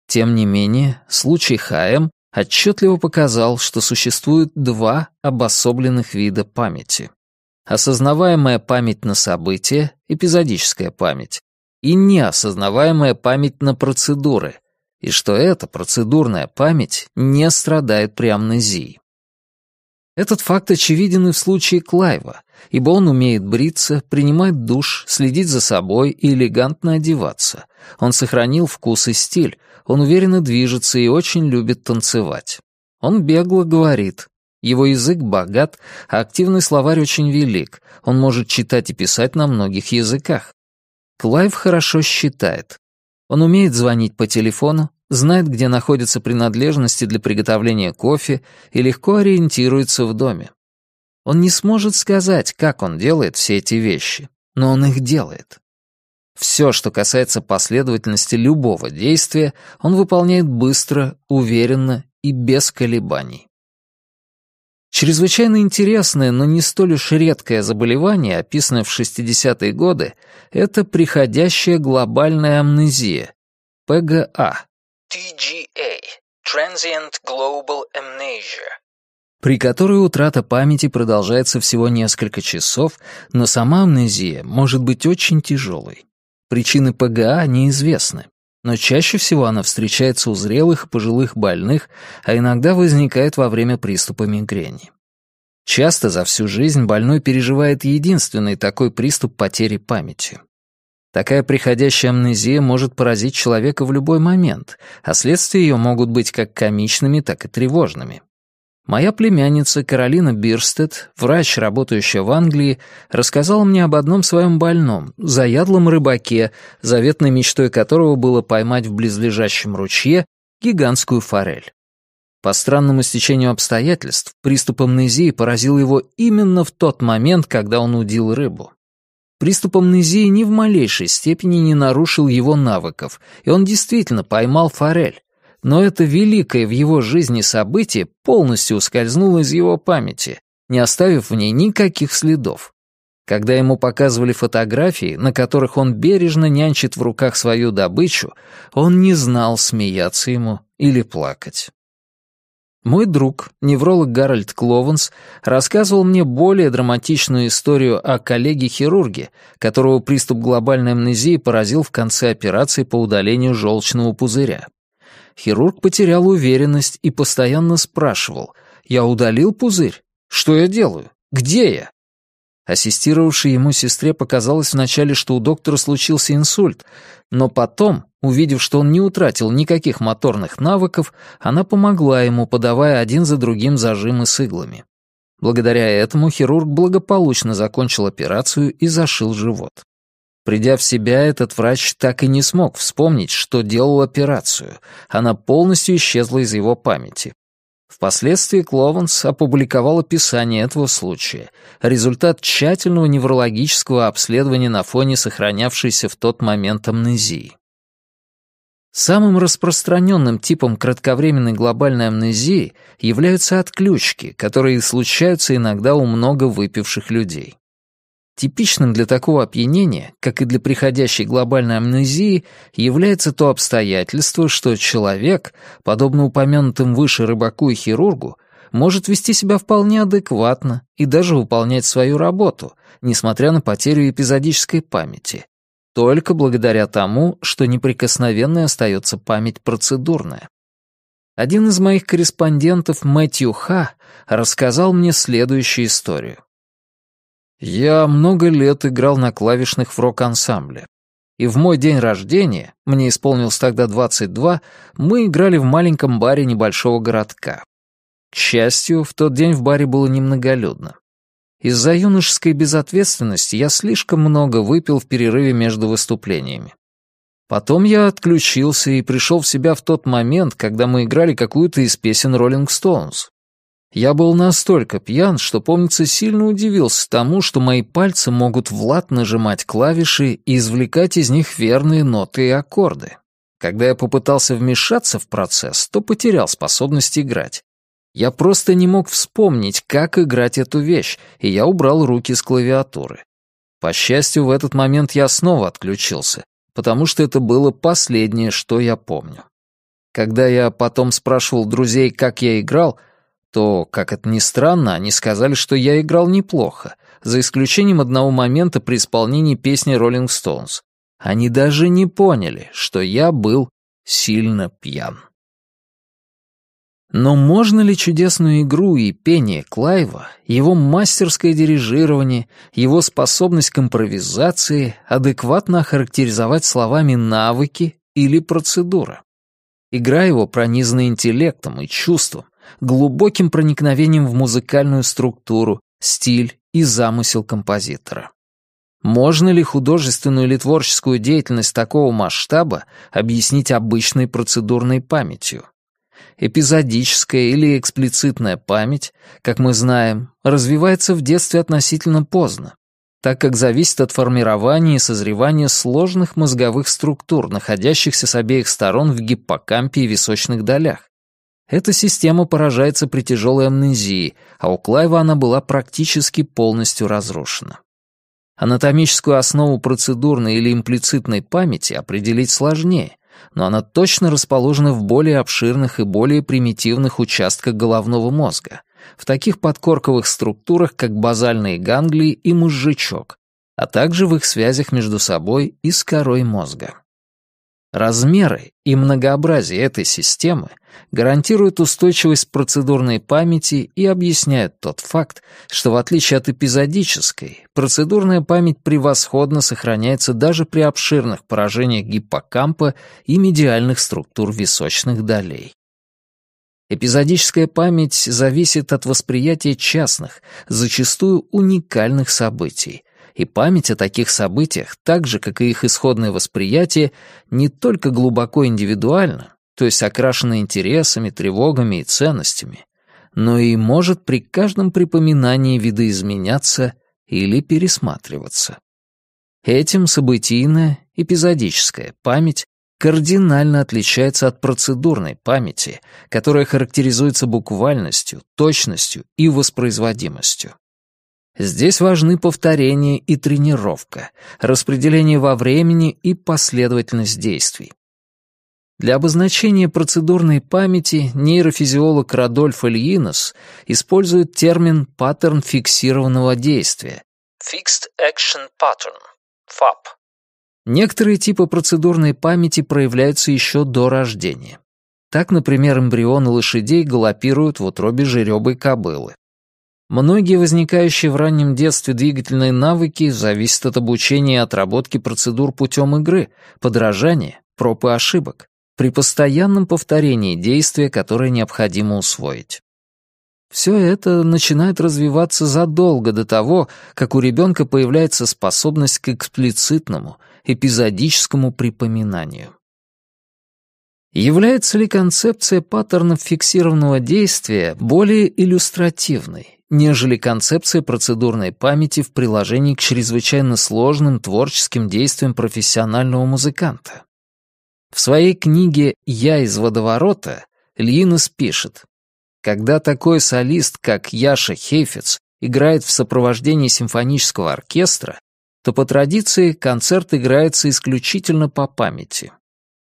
Тем не менее, случай Хаем отчетливо показал, что существует два обособленных вида памяти. Осознаваемая память на события, эпизодическая память, и неосознаваемая память на процедуры, и что эта процедурная память не страдает при амнезии. Этот факт очевиден и в случае Клайва, ибо он умеет бриться, принимать душ, следить за собой и элегантно одеваться. Он сохранил вкус и стиль, он уверенно движется и очень любит танцевать. Он бегло говорит. Его язык богат, а активный словарь очень велик. Он может читать и писать на многих языках. Клайв хорошо считает. Он умеет звонить по телефону, знает, где находятся принадлежности для приготовления кофе и легко ориентируется в доме. Он не сможет сказать, как он делает все эти вещи, но он их делает. Все, что касается последовательности любого действия, он выполняет быстро, уверенно и без колебаний. Чрезвычайно интересное, но не столь уж редкое заболевание, описанное в 60-е годы, это приходящая глобальная амнезия, ПГА, TGA – Transient Global Amnesia, при которой утрата памяти продолжается всего несколько часов, но сама амнезия может быть очень тяжелой. Причины ПГА неизвестны, но чаще всего она встречается у зрелых и пожилых больных, а иногда возникает во время приступа мигрени. Часто за всю жизнь больной переживает единственный такой приступ потери памяти – Такая приходящая амнезия может поразить человека в любой момент, а следствия ее могут быть как комичными, так и тревожными. Моя племянница Каролина Бирстед, врач, работающая в Англии, рассказала мне об одном своем больном, заядлом рыбаке, заветной мечтой которого было поймать в близлежащем ручье гигантскую форель. По странному стечению обстоятельств, приступ амнезии поразил его именно в тот момент, когда он удил рыбу. Приступ амнезии ни в малейшей степени не нарушил его навыков, и он действительно поймал форель. Но это великое в его жизни событие полностью ускользнуло из его памяти, не оставив в ней никаких следов. Когда ему показывали фотографии, на которых он бережно нянчит в руках свою добычу, он не знал, смеяться ему или плакать. Мой друг, невролог Гарольд Кловенс рассказывал мне более драматичную историю о коллеге-хирурге, которого приступ глобальной амнезии поразил в конце операции по удалению желчного пузыря. Хирург потерял уверенность и постоянно спрашивал, «Я удалил пузырь? Что я делаю? Где я? Ассистировавшей ему сестре показалось вначале, что у доктора случился инсульт, но потом, увидев, что он не утратил никаких моторных навыков, она помогла ему, подавая один за другим зажимы с иглами. Благодаря этому хирург благополучно закончил операцию и зашил живот. Придя в себя, этот врач так и не смог вспомнить, что делал операцию. Она полностью исчезла из его памяти. Впоследствии Кловенс опубликовал описание этого случая, результат тщательного неврологического обследования на фоне сохранявшейся в тот момент амнезии. Самым распространенным типом кратковременной глобальной амнезии являются отключки, которые случаются иногда у много выпивших людей. Типичным для такого опьянения, как и для приходящей глобальной амнезии, является то обстоятельство, что человек, подобно упомянутым выше рыбаку и хирургу, может вести себя вполне адекватно и даже выполнять свою работу, несмотря на потерю эпизодической памяти, только благодаря тому, что неприкосновенной остается память процедурная. Один из моих корреспондентов, Мэтью Ха, рассказал мне следующую историю. Я много лет играл на клавишных в рок-ансамбле. И в мой день рождения, мне исполнилось тогда 22, мы играли в маленьком баре небольшого городка. К счастью, в тот день в баре было немноголюдно. Из-за юношеской безответственности я слишком много выпил в перерыве между выступлениями. Потом я отключился и пришел в себя в тот момент, когда мы играли какую-то из песен «Роллинг Стоунс». Я был настолько пьян, что, помнится, сильно удивился тому, что мои пальцы могут влад нажимать клавиши и извлекать из них верные ноты и аккорды. Когда я попытался вмешаться в процесс, то потерял способность играть. Я просто не мог вспомнить, как играть эту вещь, и я убрал руки с клавиатуры. По счастью, в этот момент я снова отключился, потому что это было последнее, что я помню. Когда я потом спрашивал друзей, как я играл, то, как это ни странно, они сказали, что я играл неплохо, за исключением одного момента при исполнении песни «Роллинг Стоунс». Они даже не поняли, что я был сильно пьян. Но можно ли чудесную игру и пение Клайва, его мастерское дирижирование, его способность к импровизации адекватно охарактеризовать словами «навыки» или «процедура»? Игра его пронизана интеллектом и чувством, глубоким проникновением в музыкальную структуру, стиль и замысел композитора. Можно ли художественную или творческую деятельность такого масштаба объяснить обычной процедурной памятью? Эпизодическая или эксплицитная память, как мы знаем, развивается в детстве относительно поздно, так как зависит от формирования и созревания сложных мозговых структур, находящихся с обеих сторон в гиппокампе и височных долях. Эта система поражается при тяжелой амнезии, а у Клайва она была практически полностью разрушена. Анатомическую основу процедурной или имплицитной памяти определить сложнее, но она точно расположена в более обширных и более примитивных участках головного мозга, в таких подкорковых структурах, как базальные ганглии и мозжечок, а также в их связях между собой и с корой мозга. Размеры и многообразие этой системы гарантируют устойчивость процедурной памяти и объясняют тот факт, что в отличие от эпизодической, процедурная память превосходно сохраняется даже при обширных поражениях гиппокампа и медиальных структур височных долей. Эпизодическая память зависит от восприятия частных, зачастую уникальных событий, и память о таких событиях, так же, как и их исходное восприятие, не только глубоко индивидуально, то есть окрашена интересами, тревогами и ценностями, но и может при каждом припоминании видоизменяться или пересматриваться. Этим событийная, эпизодическая память кардинально отличается от процедурной памяти, которая характеризуется буквальностью, точностью и воспроизводимостью. Здесь важны повторение и тренировка, распределение во времени и последовательность действий. Для обозначения процедурной памяти нейрофизиолог Радольф Ильинос использует термин «паттерн фиксированного действия» Fixed Action Pattern, FAP. Некоторые типы процедурной памяти проявляются еще до рождения. Так, например, эмбрионы лошадей галопируют в утробе жеребой кобылы. Многие возникающие в раннем детстве двигательные навыки зависят от обучения и отработки процедур путем игры, подражания, проб и ошибок, при постоянном повторении действия, которое необходимо усвоить. Все это начинает развиваться задолго до того, как у ребенка появляется способность к эксплицитному, эпизодическому припоминанию. Является ли концепция паттернов фиксированного действия более иллюстративной? нежели концепция процедурной памяти в приложении к чрезвычайно сложным творческим действиям профессионального музыканта. В своей книге «Я из водоворота» Льинес пишет, «Когда такой солист, как Яша Хейфец, играет в сопровождении симфонического оркестра, то по традиции концерт играется исключительно по памяти.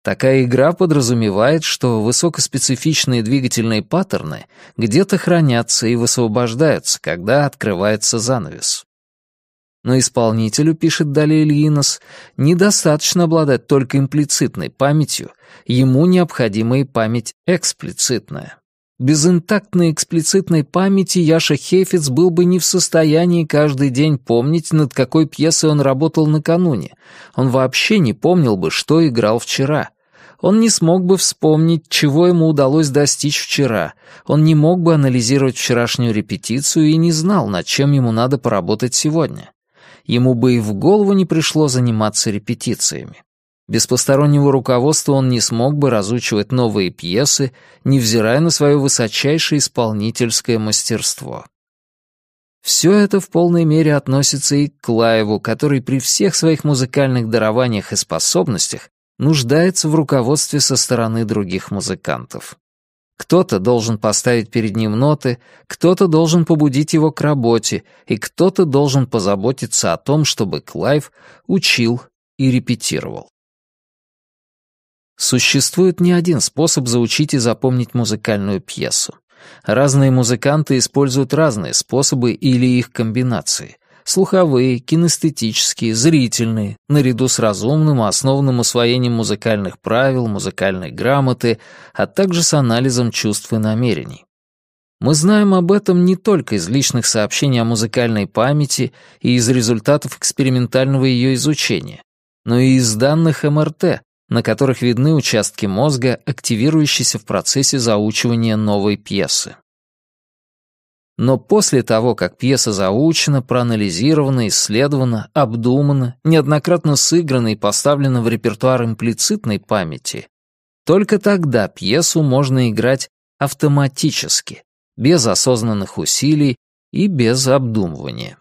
Такая игра подразумевает, что высокоспецифичные двигательные паттерны где-то хранятся и высвобождаются, когда открывается занавес. Но исполнителю, пишет далее Ильинос, недостаточно обладать только имплицитной памятью, ему необходима и память эксплицитная без интактной эксплицитной памяти Яша Хефец был бы не в состоянии каждый день помнить, над какой пьесой он работал накануне. Он вообще не помнил бы, что играл вчера. Он не смог бы вспомнить, чего ему удалось достичь вчера. Он не мог бы анализировать вчерашнюю репетицию и не знал, над чем ему надо поработать сегодня. Ему бы и в голову не пришло заниматься репетициями. Без постороннего руководства он не смог бы разучивать новые пьесы, невзирая на свое высочайшее исполнительское мастерство. Все это в полной мере относится и к Клаеву, который при всех своих музыкальных дарованиях и способностях нуждается в руководстве со стороны других музыкантов. Кто-то должен поставить перед ним ноты, кто-то должен побудить его к работе, и кто-то должен позаботиться о том, чтобы Клайв учил и репетировал. Существует не один способ заучить и запомнить музыкальную пьесу. Разные музыканты используют разные способы или их комбинации. Слуховые, кинестетические, зрительные, наряду с разумным и основным освоением музыкальных правил, музыкальной грамоты, а также с анализом чувств и намерений. Мы знаем об этом не только из личных сообщений о музыкальной памяти и из результатов экспериментального ее изучения, но и из данных МРТ, на которых видны участки мозга, активирующиеся в процессе заучивания новой пьесы. Но после того, как пьеса заучена, проанализирована, исследована, обдумана, неоднократно сыграна и поставлена в репертуар имплицитной памяти, только тогда пьесу можно играть автоматически, без осознанных усилий и без обдумывания.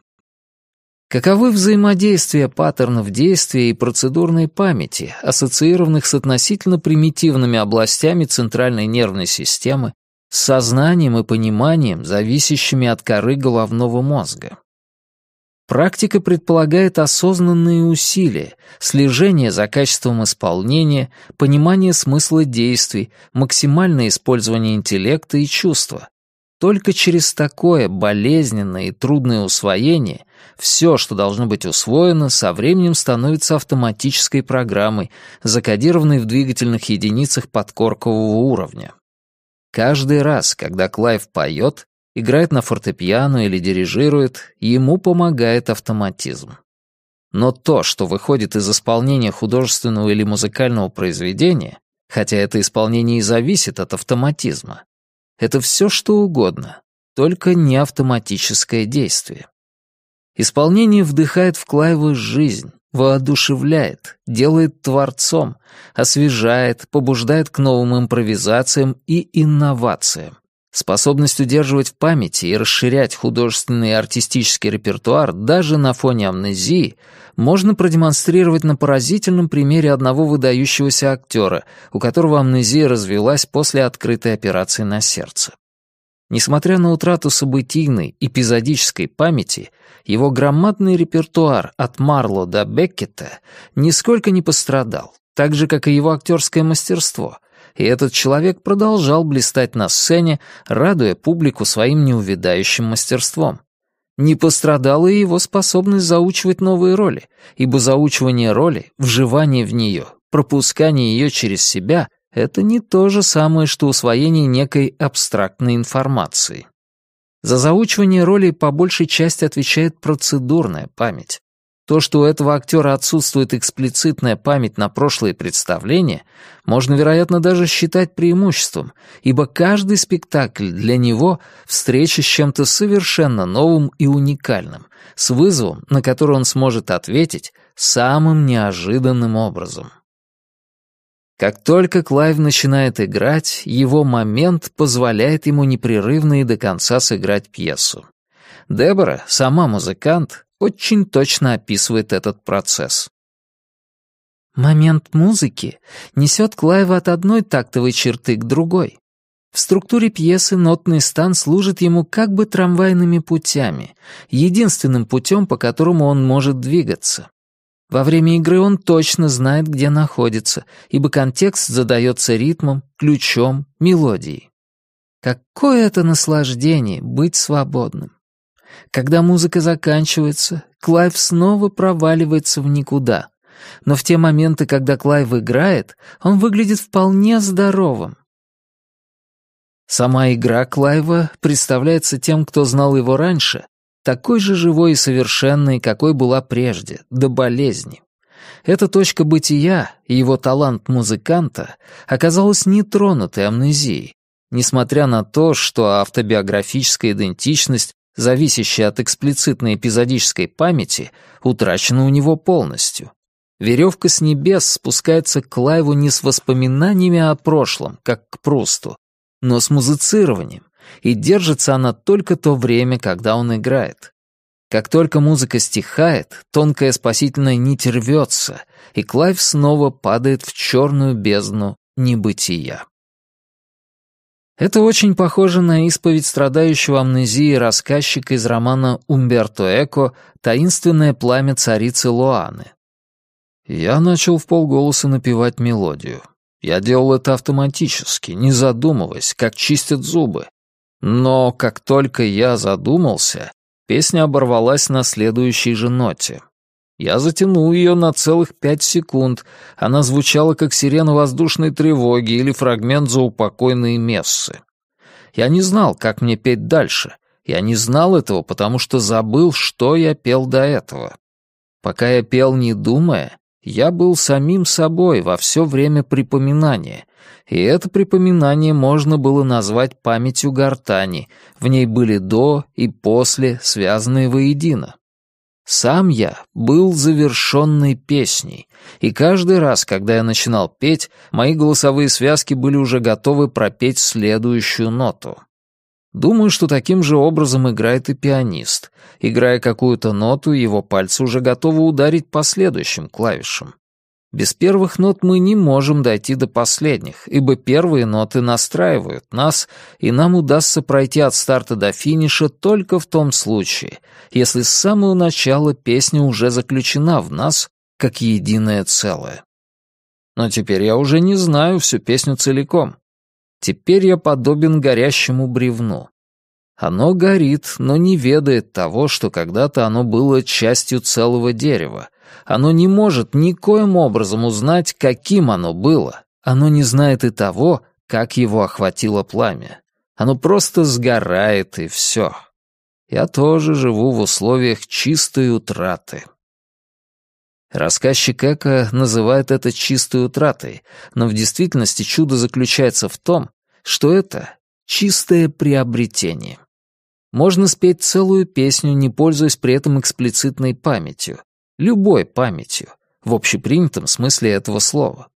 Каковы взаимодействия паттернов действия и процедурной памяти, ассоциированных с относительно примитивными областями центральной нервной системы, с сознанием и пониманием, зависящими от коры головного мозга? Практика предполагает осознанные усилия, слежение за качеством исполнения, понимание смысла действий, максимальное использование интеллекта и чувства, только через такое болезненное и трудное усвоение все, что должно быть усвоено, со временем становится автоматической программой, закодированной в двигательных единицах подкоркового уровня. Каждый раз, когда Клайв поет, играет на фортепиано или дирижирует, ему помогает автоматизм. Но то, что выходит из исполнения художественного или музыкального произведения, хотя это исполнение и зависит от автоматизма, это все что угодно, только не автоматическое действие. Исполнение вдыхает в Клайва жизнь, воодушевляет, делает творцом, освежает, побуждает к новым импровизациям и инновациям. Способность удерживать в памяти и расширять художественный и артистический репертуар даже на фоне амнезии можно продемонстрировать на поразительном примере одного выдающегося актера, у которого амнезия развелась после открытой операции на сердце. Несмотря на утрату событийной, эпизодической памяти, его громадный репертуар от Марло до Беккета нисколько не пострадал, так же, как и его актерское мастерство, и этот человек продолжал блистать на сцене, радуя публику своим неувядающим мастерством. Не пострадала и его способность заучивать новые роли, ибо заучивание роли, вживание в нее, пропускание ее через себя — это не то же самое, что усвоение некой абстрактной информации. За заучивание роли по большей части отвечает процедурная память. То, что у этого актера отсутствует эксплицитная память на прошлые представления, можно, вероятно, даже считать преимуществом, ибо каждый спектакль для него — встреча с чем-то совершенно новым и уникальным, с вызовом, на который он сможет ответить самым неожиданным образом. Как только Клайв начинает играть, его момент позволяет ему непрерывно и до конца сыграть пьесу. Дебора, сама музыкант, очень точно описывает этот процесс. Момент музыки несет Клайва от одной тактовой черты к другой. В структуре пьесы нотный стан служит ему как бы трамвайными путями, единственным путем, по которому он может двигаться. Во время игры он точно знает, где находится, ибо контекст задается ритмом, ключом, мелодией. Какое это наслаждение быть свободным! Когда музыка заканчивается, Клайв снова проваливается в никуда. Но в те моменты, когда Клайв играет, он выглядит вполне здоровым. Сама игра Клайва представляется тем, кто знал его раньше, такой же живой и совершенной, какой была прежде, до болезни. Эта точка бытия, и его талант музыканта, оказалась нетронутой амнезией, несмотря на то, что автобиографическая идентичность Зависящая от эксплицитной эпизодической памяти, утрачена у него полностью. Веревка с небес спускается к Клайву не с воспоминаниями о прошлом, как к Прусту, но с музицированием, и держится она только то время, когда он играет. Как только музыка стихает, тонкая спасительная нить рвется, и Клайв снова падает в черную бездну небытия. Это очень похоже на исповедь страдающего амнезии рассказчика из романа Умберто Эко «Таинственное пламя царицы Луаны». Я начал в полголоса напевать мелодию. Я делал это автоматически, не задумываясь, как чистят зубы. Но как только я задумался, песня оборвалась на следующей же ноте. Я затянул ее на целых пять секунд. Она звучала, как сирена воздушной тревоги или фрагмент заупокойной мессы. Я не знал, как мне петь дальше. Я не знал этого, потому что забыл, что я пел до этого. Пока я пел, не думая, я был самим собой во все время припоминания. И это припоминание можно было назвать памятью гортани. В ней были до и после, связанные воедино. Сам я был завершенной песней, и каждый раз, когда я начинал петь, мои голосовые связки были уже готовы пропеть следующую ноту. Думаю, что таким же образом играет и пианист. Играя какую-то ноту, его пальцы уже готовы ударить по следующим клавишам. Без первых нот мы не можем дойти до последних, ибо первые ноты настраивают нас, и нам удастся пройти от старта до финиша только в том случае, если с самого начала песня уже заключена в нас как единое целое. Но теперь я уже не знаю всю песню целиком. Теперь я подобен горящему бревну. Оно горит, но не ведает того, что когда-то оно было частью целого дерева. Оно не может никоим образом узнать, каким оно было. Оно не знает и того, как его охватило пламя. Оно просто сгорает, и все. Я тоже живу в условиях чистой утраты. Рассказчик Эко называет это чистой утратой, но в действительности чудо заключается в том, что это чистое приобретение. Можно спеть целую песню, не пользуясь при этом эксплицитной памятью. Любой памятью, в общепринятом смысле этого слова.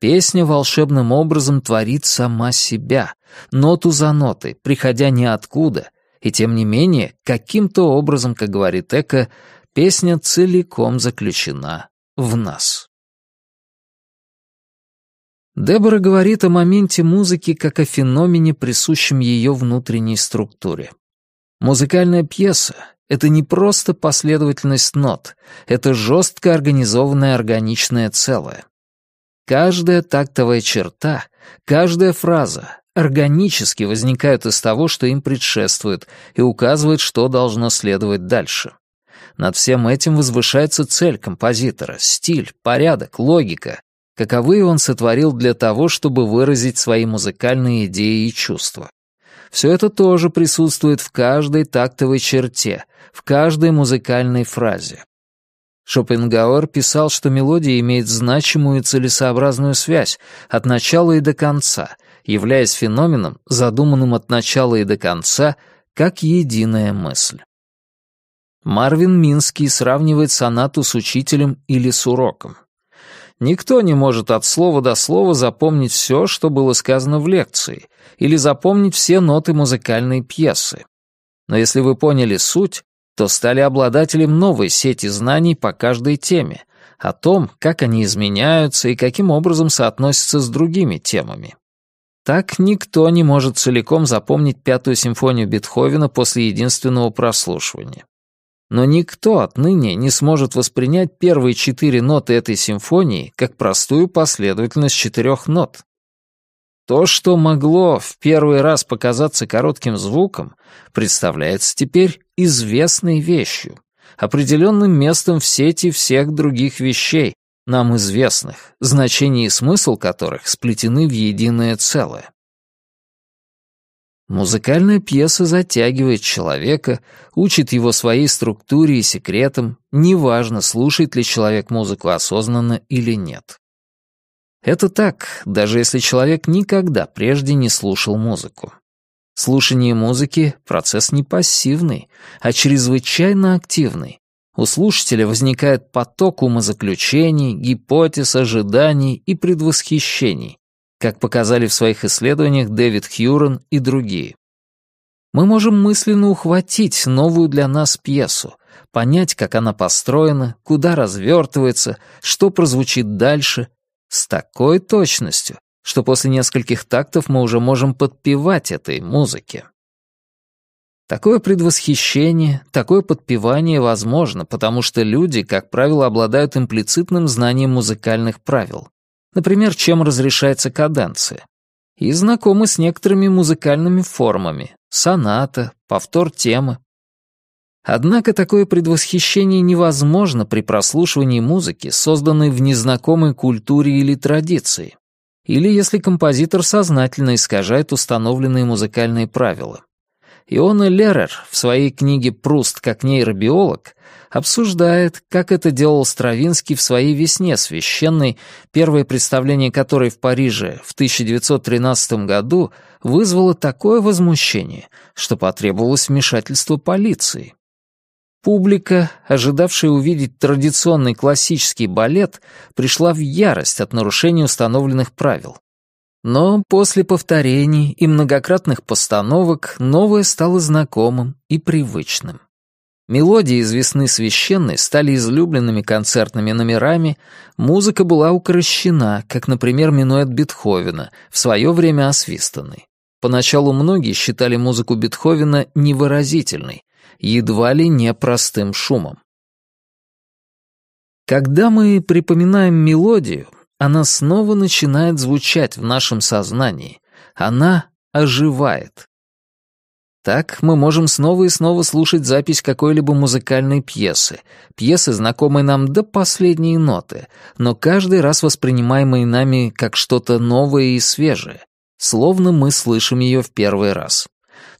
Песня волшебным образом творит сама себя, ноту за нотой, приходя ниоткуда, и тем не менее, каким-то образом, как говорит Эко, песня целиком заключена в нас. Дебора говорит о моменте музыки как о феномене, присущем ее внутренней структуре. Музыкальная пьеса — это не просто последовательность нот, это жестко организованное органичное целое. Каждая тактовая черта, каждая фраза органически возникают из того, что им предшествует, и указывает, что должно следовать дальше. Над всем этим возвышается цель композитора, стиль, порядок, логика, каковые он сотворил для того, чтобы выразить свои музыкальные идеи и чувства. Все это тоже присутствует в каждой тактовой черте, в каждой музыкальной фразе. Шопенгауэр писал, что мелодия имеет значимую и целесообразную связь от начала и до конца, являясь феноменом, задуманным от начала и до конца, как единая мысль. Марвин Минский сравнивает сонату с учителем или с уроком. Никто не может от слова до слова запомнить все, что было сказано в лекции, или запомнить все ноты музыкальной пьесы. Но если вы поняли суть, то стали обладателем новой сети знаний по каждой теме, о том, как они изменяются и каким образом соотносятся с другими темами. Так никто не может целиком запомнить пятую симфонию Бетховена после единственного прослушивания. Но никто отныне не сможет воспринять первые четыре ноты этой симфонии как простую последовательность четырех нот. То, что могло в первый раз показаться коротким звуком, представляется теперь известной вещью, определенным местом в сети всех других вещей, нам известных, значение и смысл которых сплетены в единое целое. Музыкальная пьеса затягивает человека, учит его своей структуре и секретам, неважно, слушает ли человек музыку осознанно или нет. Это так, даже если человек никогда прежде не слушал музыку. Слушание музыки — процесс не пассивный, а чрезвычайно активный. У слушателя возникает поток умозаключений, гипотез, ожиданий и предвосхищений, как показали в своих исследованиях Дэвид Хьюрон и другие. Мы можем мысленно ухватить новую для нас пьесу, понять, как она построена, куда развертывается, что прозвучит дальше, с такой точностью, что после нескольких тактов мы уже можем подпевать этой музыке. Такое предвосхищение, такое подпевание возможно, потому что люди, как правило, обладают имплицитным знанием музыкальных правил например, чем разрешается каденция, и знакомы с некоторыми музыкальными формами — соната, повтор темы. Однако такое предвосхищение невозможно при прослушивании музыки, созданной в незнакомой культуре или традиции, или если композитор сознательно искажает установленные музыкальные правила. Иона Лерер в своей книге «Пруст как нейробиолог» обсуждает, как это делал Стравинский в своей «Весне священной», первое представление которой в Париже в 1913 году вызвало такое возмущение, что потребовалось вмешательство полиции. Публика, ожидавшая увидеть традиционный классический балет, пришла в ярость от нарушения установленных правил. Но после повторений и многократных постановок новое стало знакомым и привычным. Мелодии из «Весны священной» стали излюбленными концертными номерами, музыка была укращена, как, например, минуэт Бетховена, в свое время освистанный. Поначалу многие считали музыку Бетховена невыразительной, едва ли не простым шумом. Когда мы припоминаем мелодию, она снова начинает звучать в нашем сознании. Она оживает. Так мы можем снова и снова слушать запись какой-либо музыкальной пьесы, пьесы, знакомой нам до последней ноты, но каждый раз воспринимаемой нами как что-то новое и свежее, словно мы слышим ее в первый раз.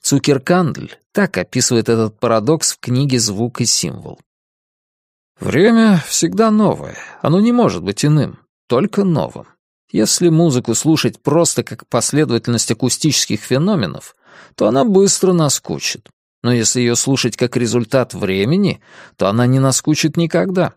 Цукеркандль так описывает этот парадокс в книге «Звук и символ». «Время всегда новое, оно не может быть иным только новым. Если музыку слушать просто как последовательность акустических феноменов, то она быстро наскучит. Но если ее слушать как результат времени, то она не наскучит никогда.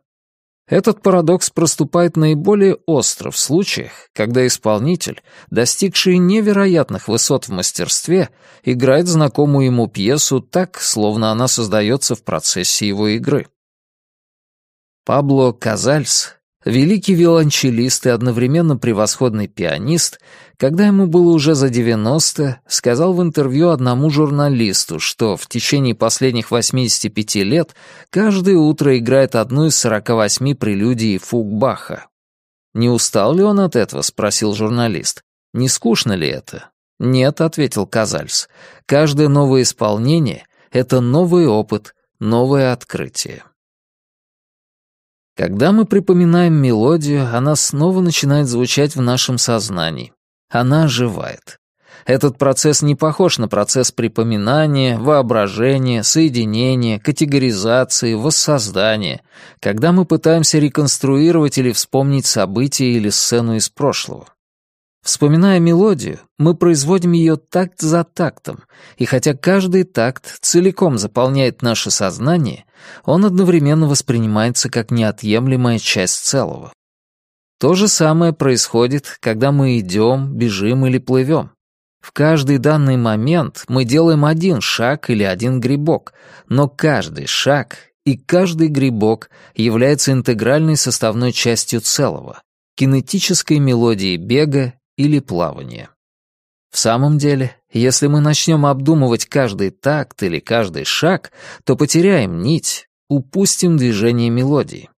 Этот парадокс проступает наиболее остро в случаях, когда исполнитель, достигший невероятных высот в мастерстве, играет знакомую ему пьесу так, словно она создается в процессе его игры. Пабло Казальс великий виолончелист и одновременно превосходный пианист, когда ему было уже за 90, сказал в интервью одному журналисту, что в течение последних 85 лет каждое утро играет одну из 48 прелюдий фуг Баха. «Не устал ли он от этого?» — спросил журналист. «Не скучно ли это?» «Нет», — ответил Казальс. «Каждое новое исполнение — это новый опыт, новое открытие». Когда мы припоминаем мелодию, она снова начинает звучать в нашем сознании. Она оживает. Этот процесс не похож на процесс припоминания, воображения, соединения, категоризации, воссоздания, когда мы пытаемся реконструировать или вспомнить события или сцену из прошлого. Вспоминая мелодию, мы производим ее такт за тактом, и хотя каждый такт целиком заполняет наше сознание, он одновременно воспринимается как неотъемлемая часть целого. То же самое происходит, когда мы идем, бежим или плывем. В каждый данный момент мы делаем один шаг или один грибок, но каждый шаг и каждый грибок является интегральной составной частью целого, кинетической мелодии бега или плавание. В самом деле, если мы начнем обдумывать каждый такт или каждый шаг, то потеряем нить, упустим движение мелодии.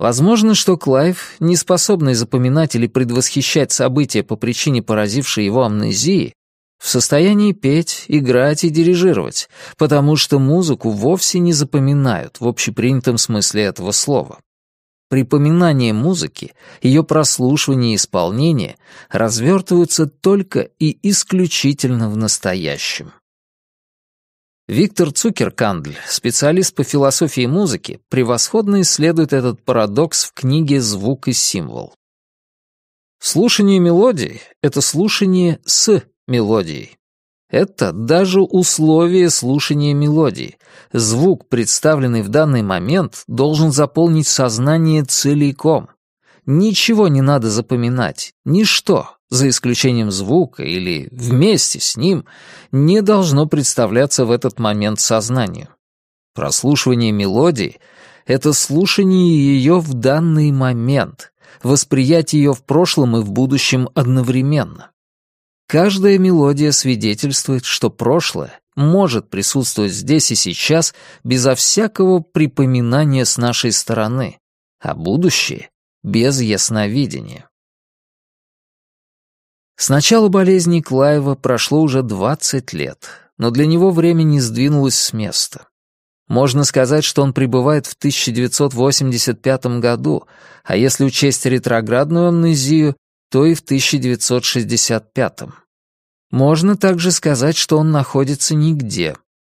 Возможно, что Клайв, не способный запоминать или предвосхищать события по причине поразившей его амнезии, в состоянии петь, играть и дирижировать, потому что музыку вовсе не запоминают в общепринятом смысле этого слова припоминание музыки, ее прослушивание и исполнение развертываются только и исключительно в настоящем. Виктор Цукеркандль, специалист по философии музыки, превосходно исследует этот парадокс в книге «Звук и символ». Слушание мелодии — это слушание с мелодией. Это даже условие слушания мелодии. Звук, представленный в данный момент, должен заполнить сознание целиком. Ничего не надо запоминать, ничто, за исключением звука или вместе с ним, не должно представляться в этот момент сознанию. Прослушивание мелодии — это слушание ее в данный момент, восприятие ее в прошлом и в будущем одновременно. Каждая мелодия свидетельствует, что прошлое может присутствовать здесь и сейчас безо всякого припоминания с нашей стороны, а будущее — без ясновидения. С начала болезни Клаева прошло уже 20 лет, но для него время не сдвинулось с места. Можно сказать, что он пребывает в 1985 году, а если учесть ретроградную амнезию, то и в 1965. Можно также сказать, что он находится нигде.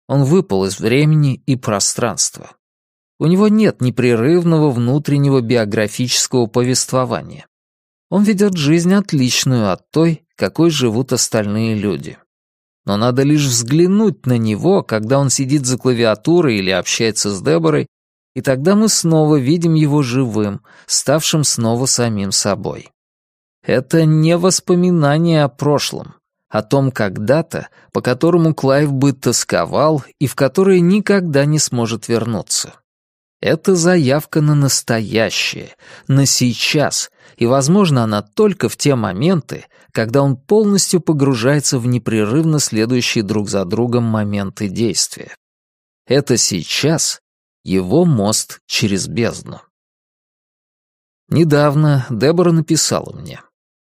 Он выпал из времени и пространства. У него нет непрерывного внутреннего биографического повествования. Он ведет жизнь отличную от той, какой живут остальные люди. Но надо лишь взглянуть на него, когда он сидит за клавиатурой или общается с Деборой, и тогда мы снова видим его живым, ставшим снова самим собой. Это не воспоминание о прошлом, о том когда-то, по которому Клайв бы тосковал и в которое никогда не сможет вернуться. Это заявка на настоящее, на сейчас, и, возможно, она только в те моменты, когда он полностью погружается в непрерывно следующие друг за другом моменты действия. Это сейчас его мост через бездну. Недавно Дебора написала мне.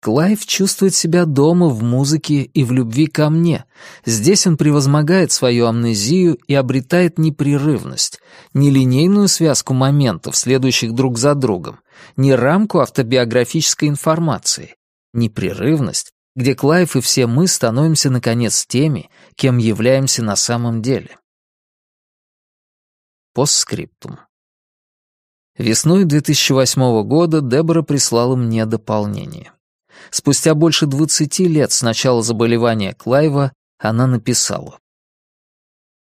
Клайв чувствует себя дома в музыке и в любви ко мне. Здесь он превозмогает свою амнезию и обретает непрерывность, нелинейную связку моментов, следующих друг за другом, не рамку автобиографической информации, непрерывность, где Клайв и все мы становимся, наконец, теми, кем являемся на самом деле. Постскриптум. Весной 2008 года Дебора прислала мне дополнение. Спустя больше 20 лет с начала заболевания Клайва она написала.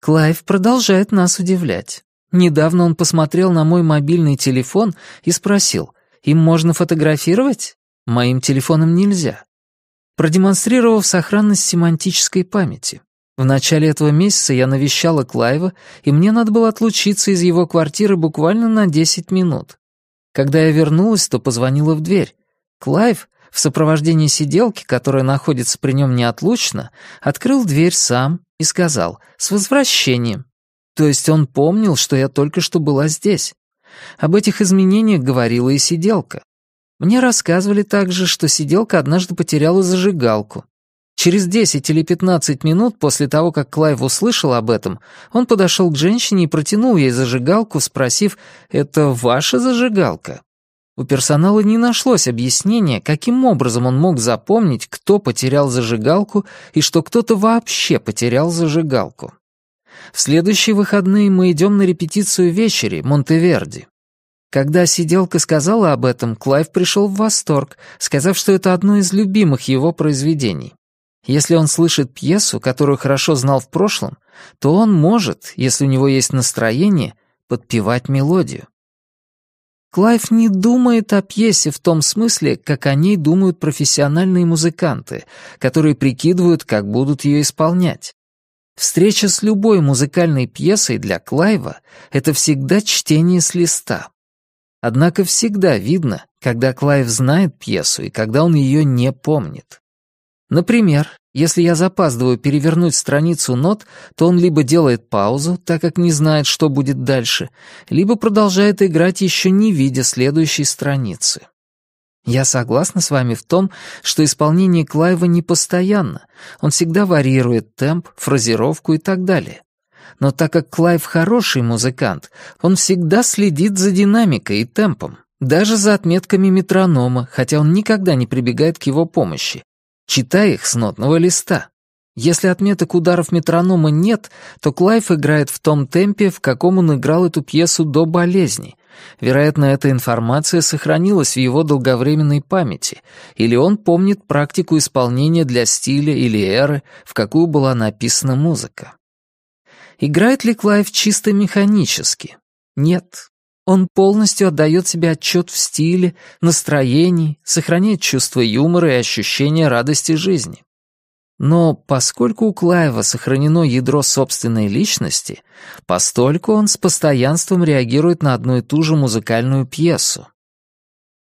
«Клайв продолжает нас удивлять. Недавно он посмотрел на мой мобильный телефон и спросил, им можно фотографировать? Моим телефоном нельзя. Продемонстрировав сохранность семантической памяти. В начале этого месяца я навещала Клайва, и мне надо было отлучиться из его квартиры буквально на 10 минут. Когда я вернулась, то позвонила в дверь. Клайв, в сопровождении сиделки, которая находится при нем неотлучно, открыл дверь сам и сказал «С возвращением». То есть он помнил, что я только что была здесь. Об этих изменениях говорила и сиделка. Мне рассказывали также, что сиделка однажды потеряла зажигалку. Через 10 или 15 минут после того, как Клайв услышал об этом, он подошел к женщине и протянул ей зажигалку, спросив «Это ваша зажигалка?» У персонала не нашлось объяснения, каким образом он мог запомнить, кто потерял зажигалку и что кто-то вообще потерял зажигалку. В следующие выходные мы идем на репетицию вечери Монтеверди. Когда сиделка сказала об этом, Клайв пришел в восторг, сказав, что это одно из любимых его произведений. Если он слышит пьесу, которую хорошо знал в прошлом, то он может, если у него есть настроение, подпевать мелодию. Клайв не думает о пьесе в том смысле, как о ней думают профессиональные музыканты, которые прикидывают, как будут ее исполнять. Встреча с любой музыкальной пьесой для Клайва — это всегда чтение с листа. Однако всегда видно, когда Клайв знает пьесу и когда он ее не помнит. Например, если я запаздываю перевернуть страницу нот, то он либо делает паузу, так как не знает, что будет дальше, либо продолжает играть, еще не видя следующей страницы. Я согласна с вами в том, что исполнение Клайва не постоянно. Он всегда варьирует темп, фразировку и так далее. Но так как Клайв хороший музыкант, он всегда следит за динамикой и темпом, даже за отметками метронома, хотя он никогда не прибегает к его помощи читая их с нотного листа. Если отметок ударов метронома нет, то Клайв играет в том темпе, в каком он играл эту пьесу до болезни. Вероятно, эта информация сохранилась в его долговременной памяти, или он помнит практику исполнения для стиля или эры, в какую была написана музыка. Играет ли Клайв чисто механически? Нет, он полностью отдает себе отчет в стиле, настроении, сохраняет чувство юмора и ощущение радости жизни. Но поскольку у Клаева сохранено ядро собственной личности, постольку он с постоянством реагирует на одну и ту же музыкальную пьесу.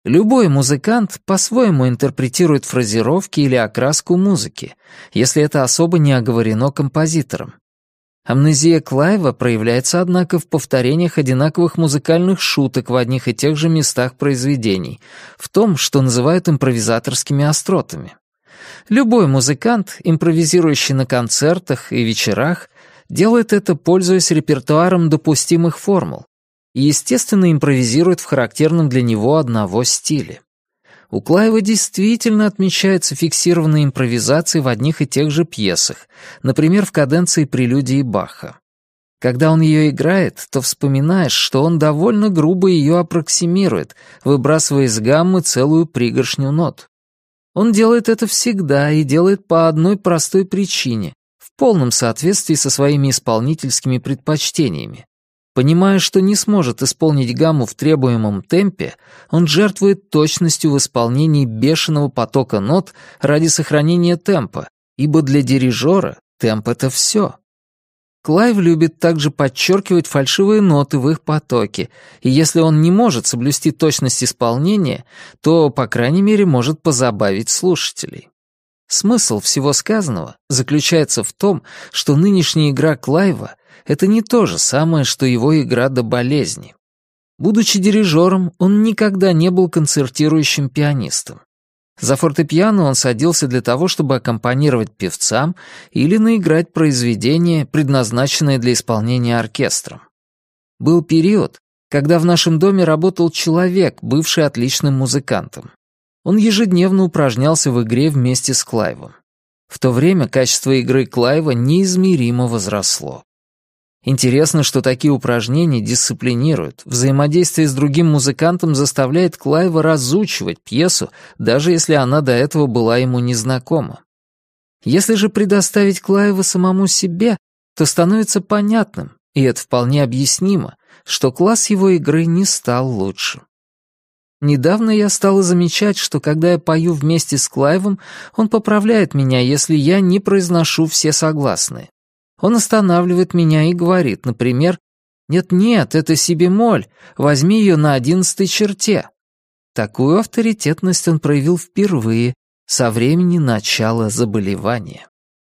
Любой музыкант по-своему интерпретирует фразировки или окраску музыки, если это особо не оговорено композитором. Амнезия Клайва проявляется, однако, в повторениях одинаковых музыкальных шуток в одних и тех же местах произведений, в том, что называют импровизаторскими остротами. Любой музыкант, импровизирующий на концертах и вечерах, делает это, пользуясь репертуаром допустимых формул, и, естественно, импровизирует в характерном для него одного стиле. У Клаева действительно отмечается фиксированная импровизация в одних и тех же пьесах, например, в каденции прелюдии Баха. Когда он ее играет, то вспоминаешь, что он довольно грубо ее аппроксимирует, выбрасывая из гаммы целую пригоршню нот. Он делает это всегда и делает по одной простой причине, в полном соответствии со своими исполнительскими предпочтениями. Понимая, что не сможет исполнить гамму в требуемом темпе, он жертвует точностью в исполнении бешеного потока нот ради сохранения темпа, ибо для дирижера темп — это все. Клайв любит также подчеркивать фальшивые ноты в их потоке, и если он не может соблюсти точность исполнения, то, по крайней мере, может позабавить слушателей. Смысл всего сказанного заключается в том, что нынешняя игра Клайва это не то же самое, что его игра до болезни. Будучи дирижером, он никогда не был концертирующим пианистом. За фортепиано он садился для того, чтобы аккомпанировать певцам или наиграть произведения, предназначенные для исполнения оркестром. Был период, когда в нашем доме работал человек, бывший отличным музыкантом. Он ежедневно упражнялся в игре вместе с Клайвом. В то время качество игры Клайва неизмеримо возросло. Интересно, что такие упражнения дисциплинируют. Взаимодействие с другим музыкантом заставляет Клайва разучивать пьесу, даже если она до этого была ему незнакома. Если же предоставить Клаеву самому себе, то становится понятным, и это вполне объяснимо, что класс его игры не стал лучше. Недавно я стала замечать, что когда я пою вместе с Клайвом, он поправляет меня, если я не произношу все согласные. Он останавливает меня и говорит, например, «Нет-нет, это си бемоль, возьми ее на одиннадцатой черте». Такую авторитетность он проявил впервые со времени начала заболевания.